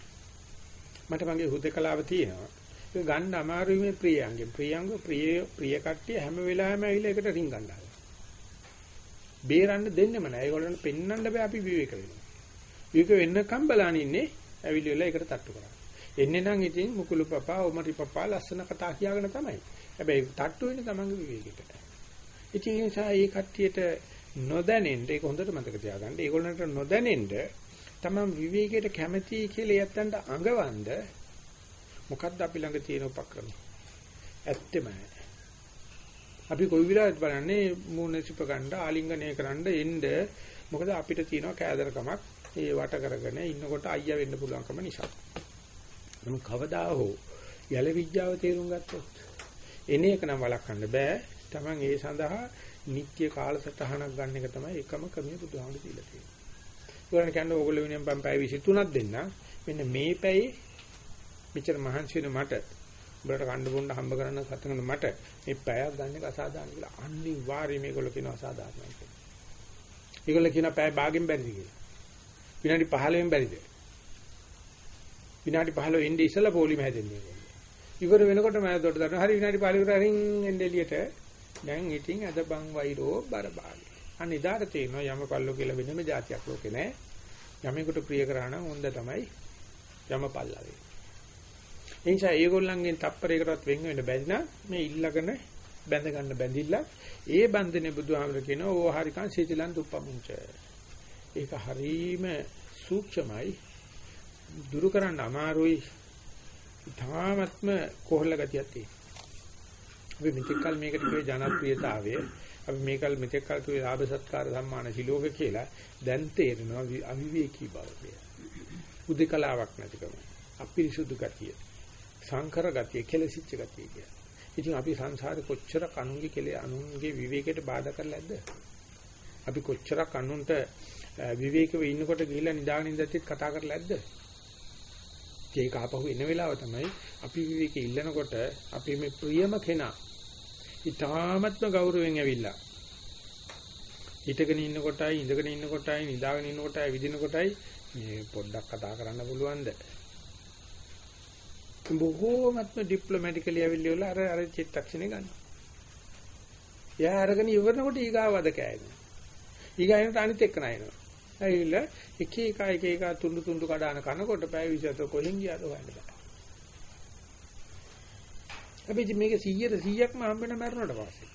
මට මගේ හුදකලාව තියෙනවා. ඒක ගන්න අමාරුයි මේ ප්‍රියංගෙන්. ප්‍රියංග ප්‍රිය ප්‍රිය කට්ටිය හැම වෙලාවෙම ඇවිල්ලා ඒකට රින් ගන්නවා. බේරන්න දෙන්නෙම නැහැ. ඒගොල්ලන්ට පෙන්වන්න බෑ අපි විවේක වෙනවා. විවේක වෙන්නකම් බලන් ඉන්නේ ඇවිල්ලි වෙලා ඒකට තට්ටු කරා. එන්නේ නම් ඉතින් මුකුළු පපා, ඔමරි පපා ලස්සන කතා කියාගෙන තමයි. හැබැයි තට්ටු වෙන්නේ තමන්ගේ විවේකෙට. ඉතින් ඒ නිසා මේ කට්ටියට නොදැනෙන්න ඒක හොඳට මතක තියාගන්න. ඒගොල්ලන්ට නොදැනෙන්න තමන් විවේකයට කැමති කියලා යත්තන්ට අඟවන්න මොකද්ද අපි ළඟ තියෙන උපක්‍රම? ඇත්තමයි. අපි කොයි විලාත් බලන්නේ මූණසිප ගන්න ආලිංගනය කරන්න එන්න මොකද අපිට තියෙනවා කෑදරකමක් ඒ වට කරගෙන ඉන්නකොට අයියා වෙන්න පුළුවන්කම නිසා. නමුත් කවදා හෝ යල විද්‍යාව තේරුම් ගත්තොත් එන එක නම් වළක්වන්න බෑ. Taman ඒ සඳහා නිත්‍ය කාලසටහනක් ගන්න එක තමයි එකම ක්‍රමය බුදුහාමුදුරු දීලා තියෙන්නේ. ඒගොල්ලන් කියන්නේ ඕගොල්ලෝ වෙනින් පම් පැය 23ක් දෙන්න. මෙන්න මේ පැයේ මෙච්චර මහන්සි වෙන මට උඹලට කන්න බොන්න හම්බ කරන්න සතුටුන මට මේ පැයක් ගන්න එක අසාධාරණ කියලා. අනිවාර්යයෙන් මේගොල්ලෝ කියනවා අසාධාරණයි කියලා. ඒගොල්ලෝ කියනවා පැය භාගෙන් බැරිද කියලා. විනාඩි 15න් බැරිද? විනාඩි 15 ඉන්නේ ඉස්සලා පොලිම හැදෙන්නේ. ඉවර වෙනකොට මම දොඩ දානවා. හරි විනාඩි 15 විතර හරින් එන්නේ එළියට. දැන් ඉතින් අද බං වෛරෝ බරබාලි. අනිදාට තේනවා යම පල්ලෝ කියලා වෙනම જાතියක් ලෝකේ නැහැ. යමෙකුට ප්‍රිය කරා නම් හොඳ තමයි යම පල්ලා වේ. ඒ නිසා ඒගොල්ලන්ගෙන් තප්පරයකටවත් වෙන් වෙන්න බැරි නම් මේ ඉල්ලගෙන බැඳ ගන්න බැඳිලා ඒ බන්ධනේ බුදුහාමර කියනවා ඕ හරිකන් සීතිලන් දුප්පමුංච. ඒක හරීම සූක්ෂමයි දුරු කරන්න අමාරුයි. ධාමත්ම කොහල ගතියක් තියෙනවා. අපි මෙතෙක්කල් මේකට කිව්වේ ජනප්‍රියතාවය අපි මේකල් මෙතෙක්කල් කිව්වේ ලාභ සත්කාර සම්මාන සිලෝක කියලා දැන් තේරෙනවා අවිවේකී බව කියලා. උදේකලාවක් නැතිකම අපිරිසුදු ගතිය. සංකර ගතිය, කෙලසිච්ච ගතිය කියලා. ඉතින් අපි සංසාරේ කොච්චර කනුන්ගේ කෙලේ අනුන්ගේ විවේකයට බාධා කරලා නැද්ද? අපි කොච්චර කනුන්ට විවේකව ඉන්නකොට ගිහිල්ලා නිදාගෙන ඉඳද්දිත් කතා කරලා නැද්ද? ඒක ආපහු එන වෙලාව තමයි අපි විවේකේ ඉල්ලනකොට අපි මේ ප්‍රියම කෙනා ඊ타මත්ම ගෞරවයෙන් ඇවිල්ලා හිටගෙන ඉන්න කොටයි ඉඳගෙන ඉන්න කොටයි නිදාගෙන ඉන්න කොටයි විදින කොටයි මේ පොඩ්ඩක් කතා කරන්න පුළුවන්ද බොහෝමත්ම ඩිප්ලොමැටිකලි ඇවිල්ලා අර අර චිත්තක්ෂණේ ගන්නවා. එයා අරගෙන ඉවරනකොට ඊගාවද කෑගෙන. ඊගායනට අනිත් එක්ක නයිනවා. ඇවිල්ලා එක එක එක එක තුන්දු තුන්දු කඩාන කනකොට පැය 27 කොහෙන් ගියාද හොයන්න බෑ. හැබැයි මේක 100ට 100ක්ම හම්බ වෙන මරණයට පස්සේ.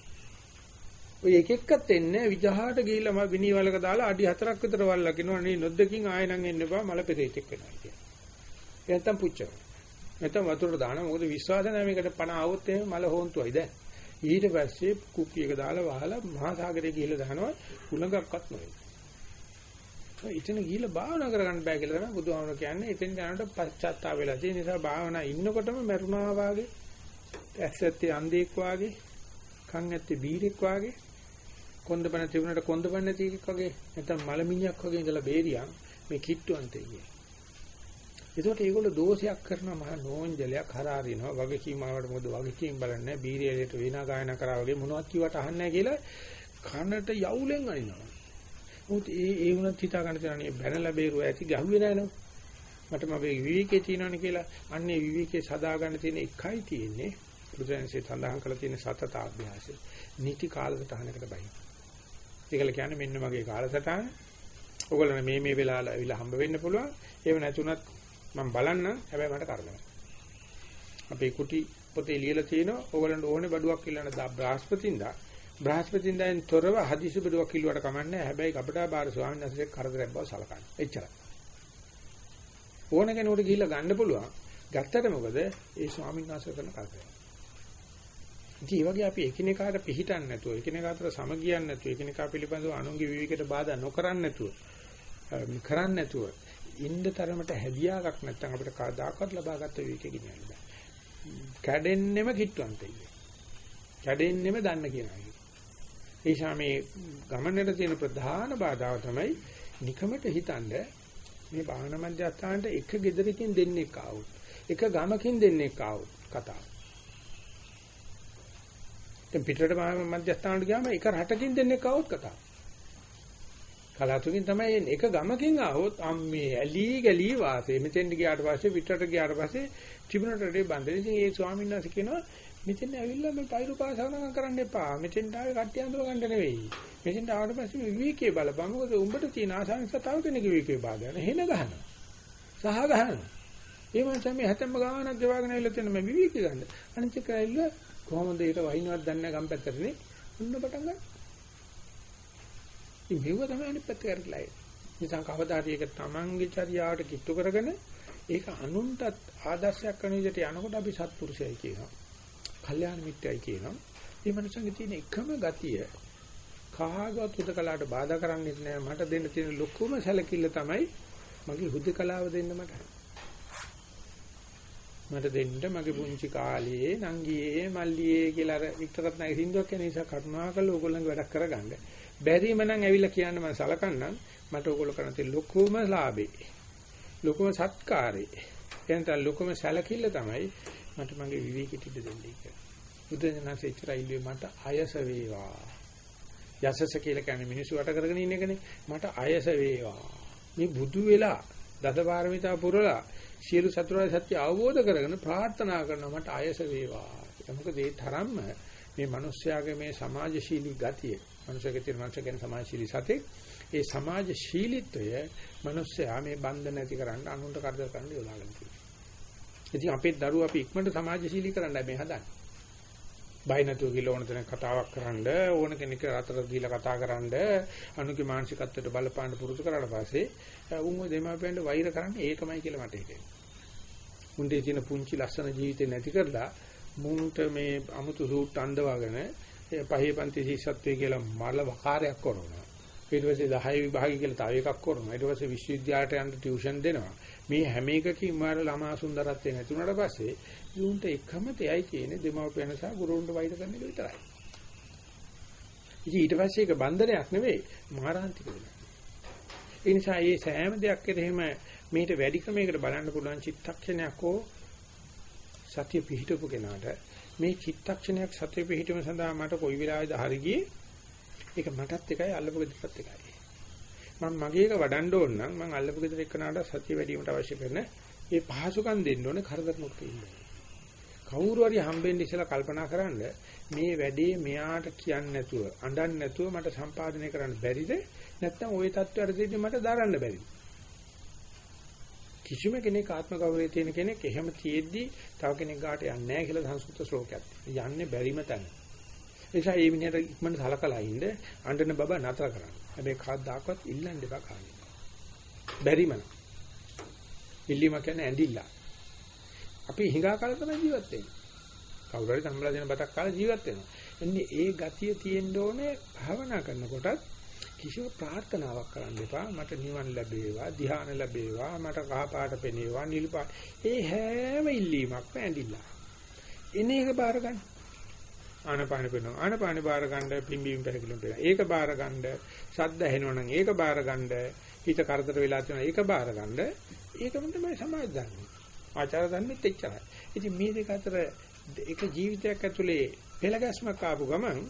ඔය එක එක්කත් එන්නේ විජහාට ගිහිල්ලා මම විනීවලක දාලා අඩි 4ක් විතර වල්ලා කිනවනේ නේ නොද්දකින් ආයෙ නම් එන්න බෑ මල පෙරේතෙක් වෙනවා කියලා. ඒ නැත්තම් පුච්චනවා. නැත්නම් වතුරට දානවා. මොකද විශ්වාස නැහැ මේකට පණ આવොත් එහෙම මල හොන්තුයි දැන්. ඊට පස්සේ කුප්පි එක දාලා වහලා මහා සාගරේ ගිහිල්ලා දානවා කුලඟක්වත් නොවේ. ඉතින් ගිහිල්ලා භාවනා කරගන්න බෑ කියලා තමයි බුදුහාමර කියන්නේ. ඉතින් යනකොට පශ්චාත්තාප වෙලා තියෙන නිසා භාවනා ඉන්නකොටම මරුණා වාගේ, ඇස්සැත්තේ අන්ධෙක් වාගේ, කන් ඇත්තේ බීරෙක් වාගේ, කොන්දපණ තිබුණට කොන්දපණ නැති එකක් වගේ, නැත්නම් මලමිණියක් වගේ ඉඳලා බේරියන් මේ කිට්ටුවන්තේ කියන්නේ. ඒකට ඒගොල්ලෝ දෝෂයක් කරන මහ නෝන්ජලයක් හරහරිනවා වගකීමාවට මොකද වගකීම් බලන්නේ බීරියලට වේනා ගායනා කරා වගේ මොනවත් කිව්වට අහන්නේ කියලා කනට යවුලෙන් අනිනවා. මොකද ඒ ඒ වුණත් හිතා ගන්න තැනනේ බැනලා බේරුව ඇති ගහුවේ නැහැ නෝ. මට මගේ විවේකේ තියෙනවනේ කියලා අන්නේ විවේකේ සදා ගන්න තියෙන එකයි තියෙන්නේ. බුදුන්සේ සඳහන් කරලා තියෙන සතත අභ්‍යාසය. නිති කාලසටහනකට බයි. ඒකල කියන්නේ මෙන්න මගේ කාලසටහන. ඔයගොල්ලෝ මේ මේ වෙලාවල ඇවිල්ලා හම්බ වෙන්න පුළුවන්. ඒව නැතුණත් මම බලන්න හැබැයි මට කර්මයක්. අපේ කුටි පොතේ ලියලා තියෙනවා ඕගලන්ට ඕනේ බඩුවක් ඉල්ලන්න දා බ්‍රහස්පතින්දා බ්‍රහස්පතින්දාෙන් තොරව හදිසි බඩුවක් ඉල්ලුවට කමන්නේ හැබැයි කපටා බාර ස්වාමීන් වහන්සේ කරදරයක් බව සලකන්න. එච්චරයි. ඕන කෙනෙකුට ගිහිල්ලා ගන්න පුළුවන්. ගත්තට මොකද ඒ ස්වාමීන් වහන්සේ කරන කරදරය. ඉතින් වගේ අපි එකිනෙකාට පිළිටන්නේ නැතුව එකිනෙකාට සමගියන්නේ නැතුව එකිනෙකා පිළිබඳව අනුන්ගේ විවිධකට බාධා නොකරන්නේ නැතුව කරන්නේ නැතුව ඉන්න තරමට හැදියාවක් නැත්නම් අපිට කවදාකවත් ලබාගත් විවේකෙ ගෙනියන්න බෑ. කැඩෙන්නෙම කිට්ටුවන්තයි. කැඩෙන්නෙම දන්න කියනවා. ඒ ශාමේ ගමනට තියෙන ප්‍රධාන බාධාව තමයි නිකමට හිතනද මේ භාවන මධ්‍යස්ථානට එක ගෙදරකින් දෙන්නෙක් ආවොත් එක ගමකින් දෙන්නෙක් ආවොත් කතාව. දැන් පිටරට මධ්‍යස්ථානට ගියාම එක රටකින් දෙන්නෙක් ආවොත් කතාව. කලාතුරකින් තමයි එන්නේ. එක ගමකින් ආවොත් අම්මේ ඇලි ගලි වාසේ. මෙතෙන්ට ගියාට පස්සේ පිටරට ගියාට පස්සේ ත්‍රිබුණටේ බන්දේ. ඉතින් ඒ ස්වාමීන් වහන්සේ කියනවා මෙතෙන් ඇවිල්ලා මේ පෛරු පාසාවන කරන්න එපා. මෙතෙන්ට ආවේ කට්ටිය අඳුර ගන්න නෙවෙයි. මෙතෙන්ට ආවට පස්සේ මේ විවේකයේ බලපන්. මොකද උඹට තියෙන ආසාවෙන් තව කෙනෙක් විවේකයේ බාධා කරන. හෙන ගහනවා. සහ ගහනවා. ඒ මනුස්සයා මේ හැතැම්ම ගානක් ගෙවාගෙන ඇවිල්ලා තියෙන මේ විවේකී ගන්න. අනිත් එක ඇවිල්ලා කොහොමද ඊට වහිනවත් දන්නේ ගම් පැත්තටනේ. උන්න පටන් ගන්න. ඉතින් මෙව තමයි අනිත් පැත්ත කරලා එන්නේ. නිසා කවදා හරි ඒක තමන්ගේ චර්යාවට කිට්ටු කරගෙන ඒක අනුන්ටත් ආදර්ශයක් කරන විදිහට යනකොට අපි සත්පුරුෂයයි කියනවා. කල්යාණ මිත්‍යයි කියනවා. මේ මනුස්සන්ගේ තියෙන එකම ගතිය කාගවත් හුදකලාට බාධා කරන්නේ නැහැ. මට දෙන්න තියෙන ලොකුම සැලකිල්ල තමයි මගේ හුදකලාව දෙන්න මට. මට දෙන්න මගේ පුංචි කාලේ නංගියේ මල්ලියේ කියලා අර වික්ටරත් නැගේ සින්දුවක් කියන නිසා කරුණාකරලා ඕගොල්ලන්ගේ වැඩක් කරගන්න. බැරිම නම් ඇවිල්ලා කියන්න මම සලකන්නම් මට ඕගොල්ලෝ කරන තියෙන ලොකුම ලාභේ. ලොකුම සත්කාරේ. එතන ලොකුම සැලකිල්ල තමයි මට මගේ විවේකෙට ඉඩ දෙන්නේ කියලා. බුදුදහමේ ඉච්චරයිල්ලේ මට අයස වේවා. යසස කියලා කියන්නේ මිනිස්සු වට කරගෙන ඉන්න එකනේ. මට අයස වේවා. මේ බුදු වෙලා දසපාරමිතා පුරලා සියලු සතරයි සත්‍ය අවබෝධ කරගෙන ප්‍රාර්ථනා කරනවා මට අයස වේවා. මොකද ඒ තරම්ම මේ මිනිස්යාගේ මේ සමාජශීලී ගතිය, මිනිස්යාගේ තියෙන මනස ගැන සමාජශීලී සතෙක්, ඒ සමාජශීලීත්වය මිනිස්යා මේ බන්ධන නැති කරන්න අනුන්ට කරදර කරන්න යොදාගෙන තියෙනවා. ඉතින් අපේ දරුවෝ අපි ඉක්මනට සමාජශීලී කරන්නයි මේ හදන්නේ. බය නැතුව කියලා ඕන තැන කතාවක් කරන්න ඕන කෙනෙක් අතර දීලා කතා කරන්න අනුගේ මානසිකත්වයට බලපාන්න පුරුදු කරාට පස්සේ උන්ව දෙමාපියන්ට වෛර කරන්නේ ඒකමයි කියලා මට හිතෙනවා. මුන්ගේ තියෙන පුංචි ලස්සන ජීවිතේ නැති කරලා මුන්ට මේ අමුතු සූට් අඳවාගෙන පහේ පන්ති ශිෂ්‍යත්වයේ කියලා මල වකාරයක් කරනවා. ඊට පස්සේ 10 විභාගය කියලා තව එකක් කරනවා. ඊට පස්සේ විශ්වවිද්‍යාලයට යන්න ටියුෂන් දෙනවා. මේ හැම එකකින්ම වල ළමා සුන්දරත්වය නැති වුණාට පස්සේ යුන්ට එකම තෙයි කියන්නේ දෙමව්පියන් සහ ගුරුවරුන්ට වෛර කරන එක විතරයි. ඉතින් ඊට පස්සේ ඒක බන්ධනයක් නෙවෙයි මාරාන්තික වෙනවා. ඒ නිසා මේ සෑම දෙයක් කෙරෙහිම මේට වැඩි ක්‍රමයකට බලන්න පුළුවන් චිත්තක්ෂණයක් හෝ සතිය පිහිටපු කෙනාට මේ චිත්තක්ෂණයක් සතිය පිහිටීම සඳහා මට කොයි වෙලාවෙද හරි ගියේ? ඒක මටත් එකයි අල්ලපු ගෙදරත් එකයි. මම මගේ එක වඩන්න ඕන නම් මම අල්ලපු ගෙදර එක්කනට සතිය වැඩිවීමට අවශ්‍ය කරන ඒ පහසුකම් දෙන්න ඕනේ කරදර මුක්ත ඉන්න. කවුරු හරි හම්බෙන්න ඉස්සලා කල්පනා කරන්න මේ වැඩේ මෙයාට කියන්නේ නැතුව අඬන්නේ නැතුව මට සම්පාදනය කරන්න බැරිද? නැත්නම් ওই தත්ත්වයට දෙන්නේ මට දරන්න බැරිද? කිසිම කෙනෙක් ආත්ම ගෞරවයේ තියෙන කෙනෙක් එහෙම තියෙද්දි තව කෙනෙක් ගාට යන්නේ නැහැ කියලා සංස්කෘත ශ්ලෝකයක්. යන්නේ බැරිම තැන. ඒ නිසා මේ මිනිහට ඉක්මනට සලකලා ඉන්න අඬන බබ නතර කරන්න. හැබැයි කවදාකවත් ඉල්ලන්න එපා කාගෙන් බැරිම නෑ ඉල්ලීම කියන්නේ ඇඳිල්ල. අපි හිඟා කාලේ තමයි ජීවත් වෙන්නේ. කවුරු හරි සම්බල දෙන බතක් කාලා ජීවත් වෙනවා. එන්නේ ඒ ගතිය තියෙන්න ඕනේ භාවනා කරනකොටත් කිසිම ප්‍රාර්ථනාවක් කරන්න එපා. මට නිවන් ලැබේවා, ධ්‍යාන ලැබේවා, මට කහ පාට පෙනේවා, නිල් පාට. ඒ හැම ඉල්ලීමක්ම ඇඳිලා. එන එක බාර ගන්න. ආනපාන පෙනවා. ආනපාන බාර ගන්න පිම්බීම පැකිලුම් පෙනවා. ඒක බාර ගන්න. ශබ්ද ඇහෙනවනම් ඒක බාර ගන්න. හිත කරදර වෙලා තියෙනවා ඒක බාර ගන්න. ඒකම තමයි සමාජ ධර්ම. ආචාර ධර්මෙත් එච්චරයි. ඉතින් මේ දෙක අතර එක ජීවිතයක් ඇතුලේ පෙළගැස්මක් ආපු ගමන්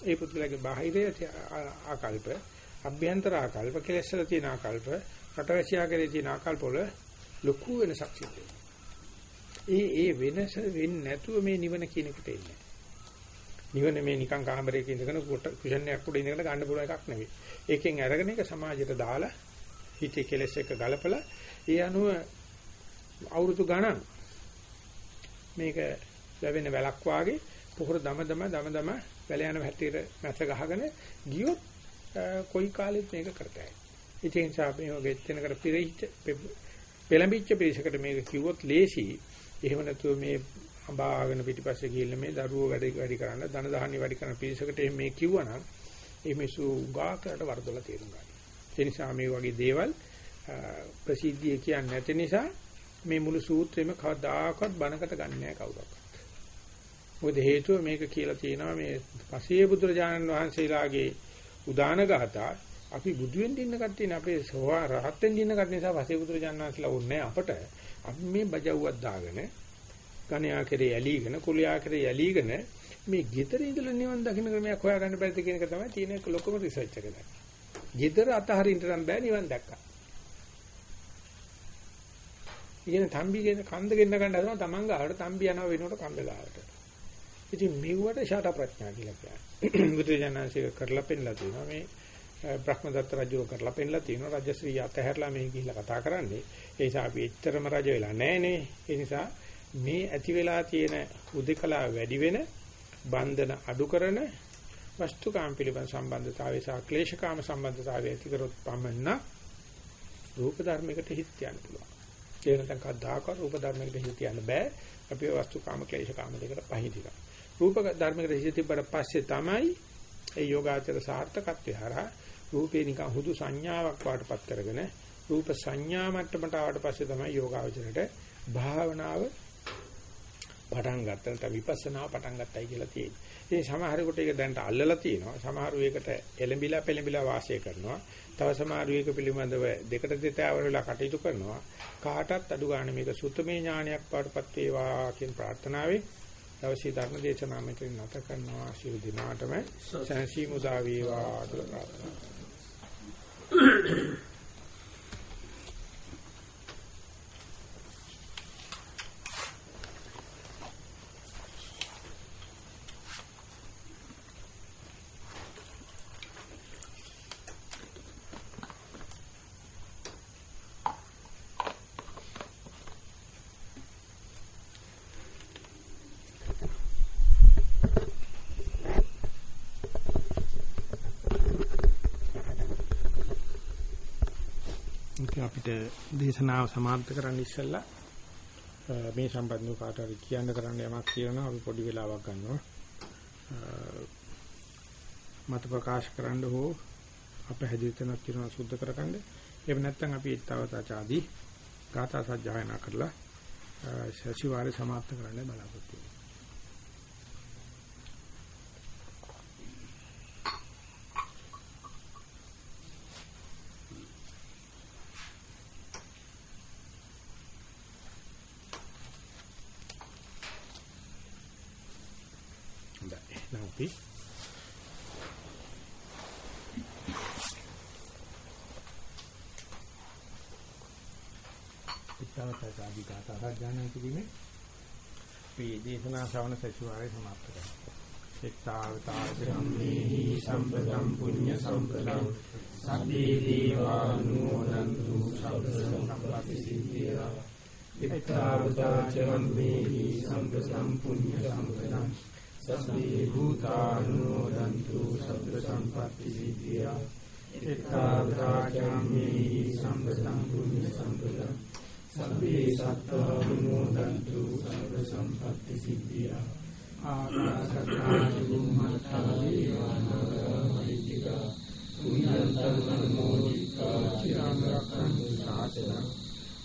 ඒ පුදුලගේ බාහිර ආකල්ප, අභ්‍යන්තර ආකල්ප, කෙලෙස්වල තියෙන ආකල්ප, රටවැසියාගේ තියෙන ආකල්ප වල ලොකු වෙනසක් සිද්ධ ඒ ඒ වෙනස වෙන්නේ නැතුව මේ නිවන කියන එකට එන්නේ. නිවන මේ නිකන් කාමරයක ඉඳගෙන කුෂන් එකක් උඩ ඉඳගෙන ගන්න පුළුවන් එකක් නෙවෙයි. ඒකෙන් අරගෙන ඒක සමාජයට දාලා හිතේ කෙලෙස් එක ගලපලා ඒ අනුව අවුරුදු ගණන් මේක ලැබෙන වැලක් වාගේ පොහොර දම දම දම දම වැල යන හැටියට නැස ගහගෙන ගියොත් කොයි කාලෙත් මේක කරතයි. ඉතින් ඒ නිසා මේ වගේ එතනකට පිරිච්ච පෙළඹිච්ච පිරිසකට මේක කිව්වොත් ලේසි. එහෙම නැතුව මේ අඹාගෙන පිටිපස්සේ ගිහිල්ලා මේ දරුවෝ වැඩි වැඩි කරන්න ධන දහන්නේ වැඩි කරන පිරිසකට එහෙම මේ කිව්වනම් ඒ මිසු උගාකට වරදොලා තේරුම් ගන්න. ඒ නිසා මේ වගේ දේවල් ප්‍රසිද්ධිය කියන්නේ නැති නිසා මේ මුළු සූත්‍රෙම කවදාකවත් බණකට ගන්න නැහැ කවුරක්වත්. මොකද හේතුව මේක කියලා තියෙනවා මේ පසේ බුදුරජාණන් වහන්සේලාගේ උදාන ගාථා අපි බුදු වෙන්න ඉන්න කට්ටියනේ අපේ සෝවා රහත් වෙන්න ඉන්න කට්ටිය නිසා පසේ බුදුරජාණන් වහන්සේලා ඕනේ අපට අපි මේ බජව්වක් දාගෙන ගණයා කෙරේ ඇලීගෙන කුලියා කෙරේ ඇලීගෙන මේ ගෙදර ඉඳලා නිවන් දකින්න ක්‍රමයක් හොයාගන්න බැරිද කියන එක තමයි තියෙන ලොකම රිසර්ච් එක දැන්. ගෙදර අතහරින්න නම් බෑ නිවන් දැක්කා. ඉගෙන තම්බි කියන කන්ද ගෙන්න ගන්න හදනවා තමන් ගාවට තම්බි යනවා වෙනකොට කන්ද ගාවට. ඉතින් මෙව්වට ෂට ප්‍රඥා කියලා කියන්නේ. බුදුජානනාංශික කරලා පෙන්නලා තියෙනවා මේ බ්‍රහ්මදත්ත රජුව කරලා පෙන්නලා තියෙනවා රජශ්‍රී අතහැරලා මේ ගිහිල්ලා කතා කරන්නේ. ඒ නිසා අපි එච්චරම රජ වෙලා නැහනේ. ඒ නිසා මේ ඇති වෙලා තියෙන උදකලා වැඩි වෙන බන්ධන අඩු කරන වස්තුකාම පිළිබඳ සම්බන්ධතාවය සහ ක්ලේශකාම සම්බන්ධතාවය ඇති කරොත් පමණ රූප ධර්මයකට හිත තියන්න පුළුවන්. ඒ නැත්නම් කද්දාකර රූප ධර්මයකට හිත තියන්න බෑ. අපි වස්තුකාම ක්ලේශකාම දෙකට පහිතිලා. රූප ධර්මයකට හිත තිබ්බට පස්සේ තමයි ඒ යෝගාචර සාර්ථකත්වය හරහා රූපේ නිකන් හුදු සංඥාවක් වාටපත් කරගෙන රූප සංඥා මට්ටමට ආවට පස්සේ තමයි යෝගාචරයට භාවනාව පටන් ගත්ත නැත්නම් විපස්සනා පටන් ගත්තයි කියලා තියෙන්නේ. ඉතින් සමහරෙකුට ඒක දැනට අල්ලලා තියෙනවා. සමහරු ඒකට එලඹිලා පෙලඹිලා වාසය කරනවා. තව සමහරු ඒක පිළිබඳව දෙකට දෙතාවර වෙලා කටයුතු කරනවා. කාටත් අඩු ගන්න මේක සුත්තමේ ඥානයක් පාටපත් වේවා කියන ප්‍රාර්ථනාවෙන් දවසේ ධර්ම දේශනාව මෙතන නැත කරනවා. ශිරු දිනාටම සැනසීම උදා වේවා කියලා ප්‍රාර්ථනා දේශනාව සමාප්ත කරන්න ඉස්සෙල්ලා මේ සම්බන්ධව කාට හරි කියන්න කරන්න යමක් කියනවා අපි පොඩි වෙලාවක් ගන්නවා. මත ප්‍රකාශ කරන්න හෝ අප හැදිතනක් කියනවා සුද්ධ කරගන්න. එහෙම නැත්නම් අපි ඊතාවතාචාදී ගාථා සජ්ජායනා කරලා සතිವಾರේ සමාප්ත කරන්න බලාපොරොත්තු වෙනවා අපි ඉතාලට ආදි ගාථා රජානන කිරීමේ මේ දේශනා ශ්‍රවණ සතිවාරය සමාප්ත කරනවා. එක්තාවතාචම්මේහි සම්පදම් පුඤ්ඤ සම්පදම්. සබ්බේ දීවානුමෝදන්තු සබ්බ සම්පත්ති සිද්ධියා. එක්තාවතාචම්මේහි සම්පදම් පුඤ්ඤ සම්පදම්. සබ්බේ භූතානුමෝදන්තු සබ්බ සම්පatti සිද්ධියා. එත්තාවතාචම්මේ සම්පතං පුඤ්ඤ සම්පතං සබ්බේ සත්තානුමෝදන්තු සබ්බ සම්පatti සිද්ධියා. ආකාශත්තා චුම්මත්තා දීවානාගාමහිතිකා පුඤ්ඤන්තං අනුමෝදිතා චිරං රක්ඛන්තු ශාසනං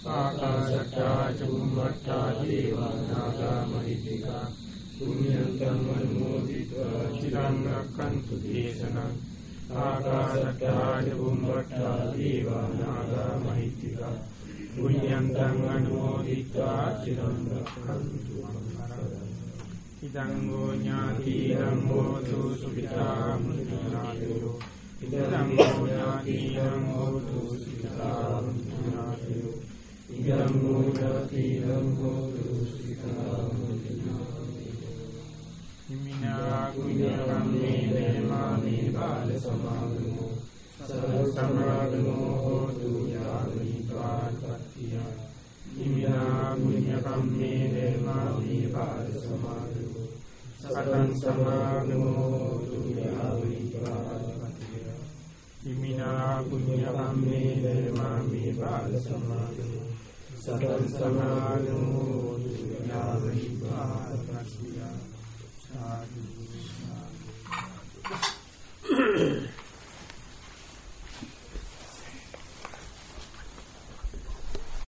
ආකාශත්තා චුම්මත්තා දීවානාගාමහිතිකා පුඤ්ඤන්තං අනුමෝදිතා චිරං රක්ඛන්තු දේශනං ආකාශත්තා චුම්මත්තා දීවානාගාමහිතිකා පුඤ්ඤන්තං අනුමෝදිතා චිරං රක්ඛන්තු ඉදං ගෝ ඥාතිරං හෝතු සුඛිතා මුනිනාතෝ ඉදං ගෝ ඥාතිරං හෝතු සුඛිතා මුනිනාතෝ ඉදං ගෝ ඥාතිරං හෝතු සුඛිතා මුනිනාතෝ හිමිනා කුඤ්ඤකම්මේ මාමේ බාල සමාගමෝ සරල සමාගමෝ හෝතු යාමිකාත්පත්තිය හිමිනා කුඤ්ඤකම්මේ මාමේ බාල සමාගමෝ සතං සමාගමෝ දුර්යාවිපාපතිය ඉමිනා පුඤ්ඤ කම්මේ ධර්මාමි බාල සමාගමෝ සතං සමාගමෝ දුර්යාවිපාපතිය සාදු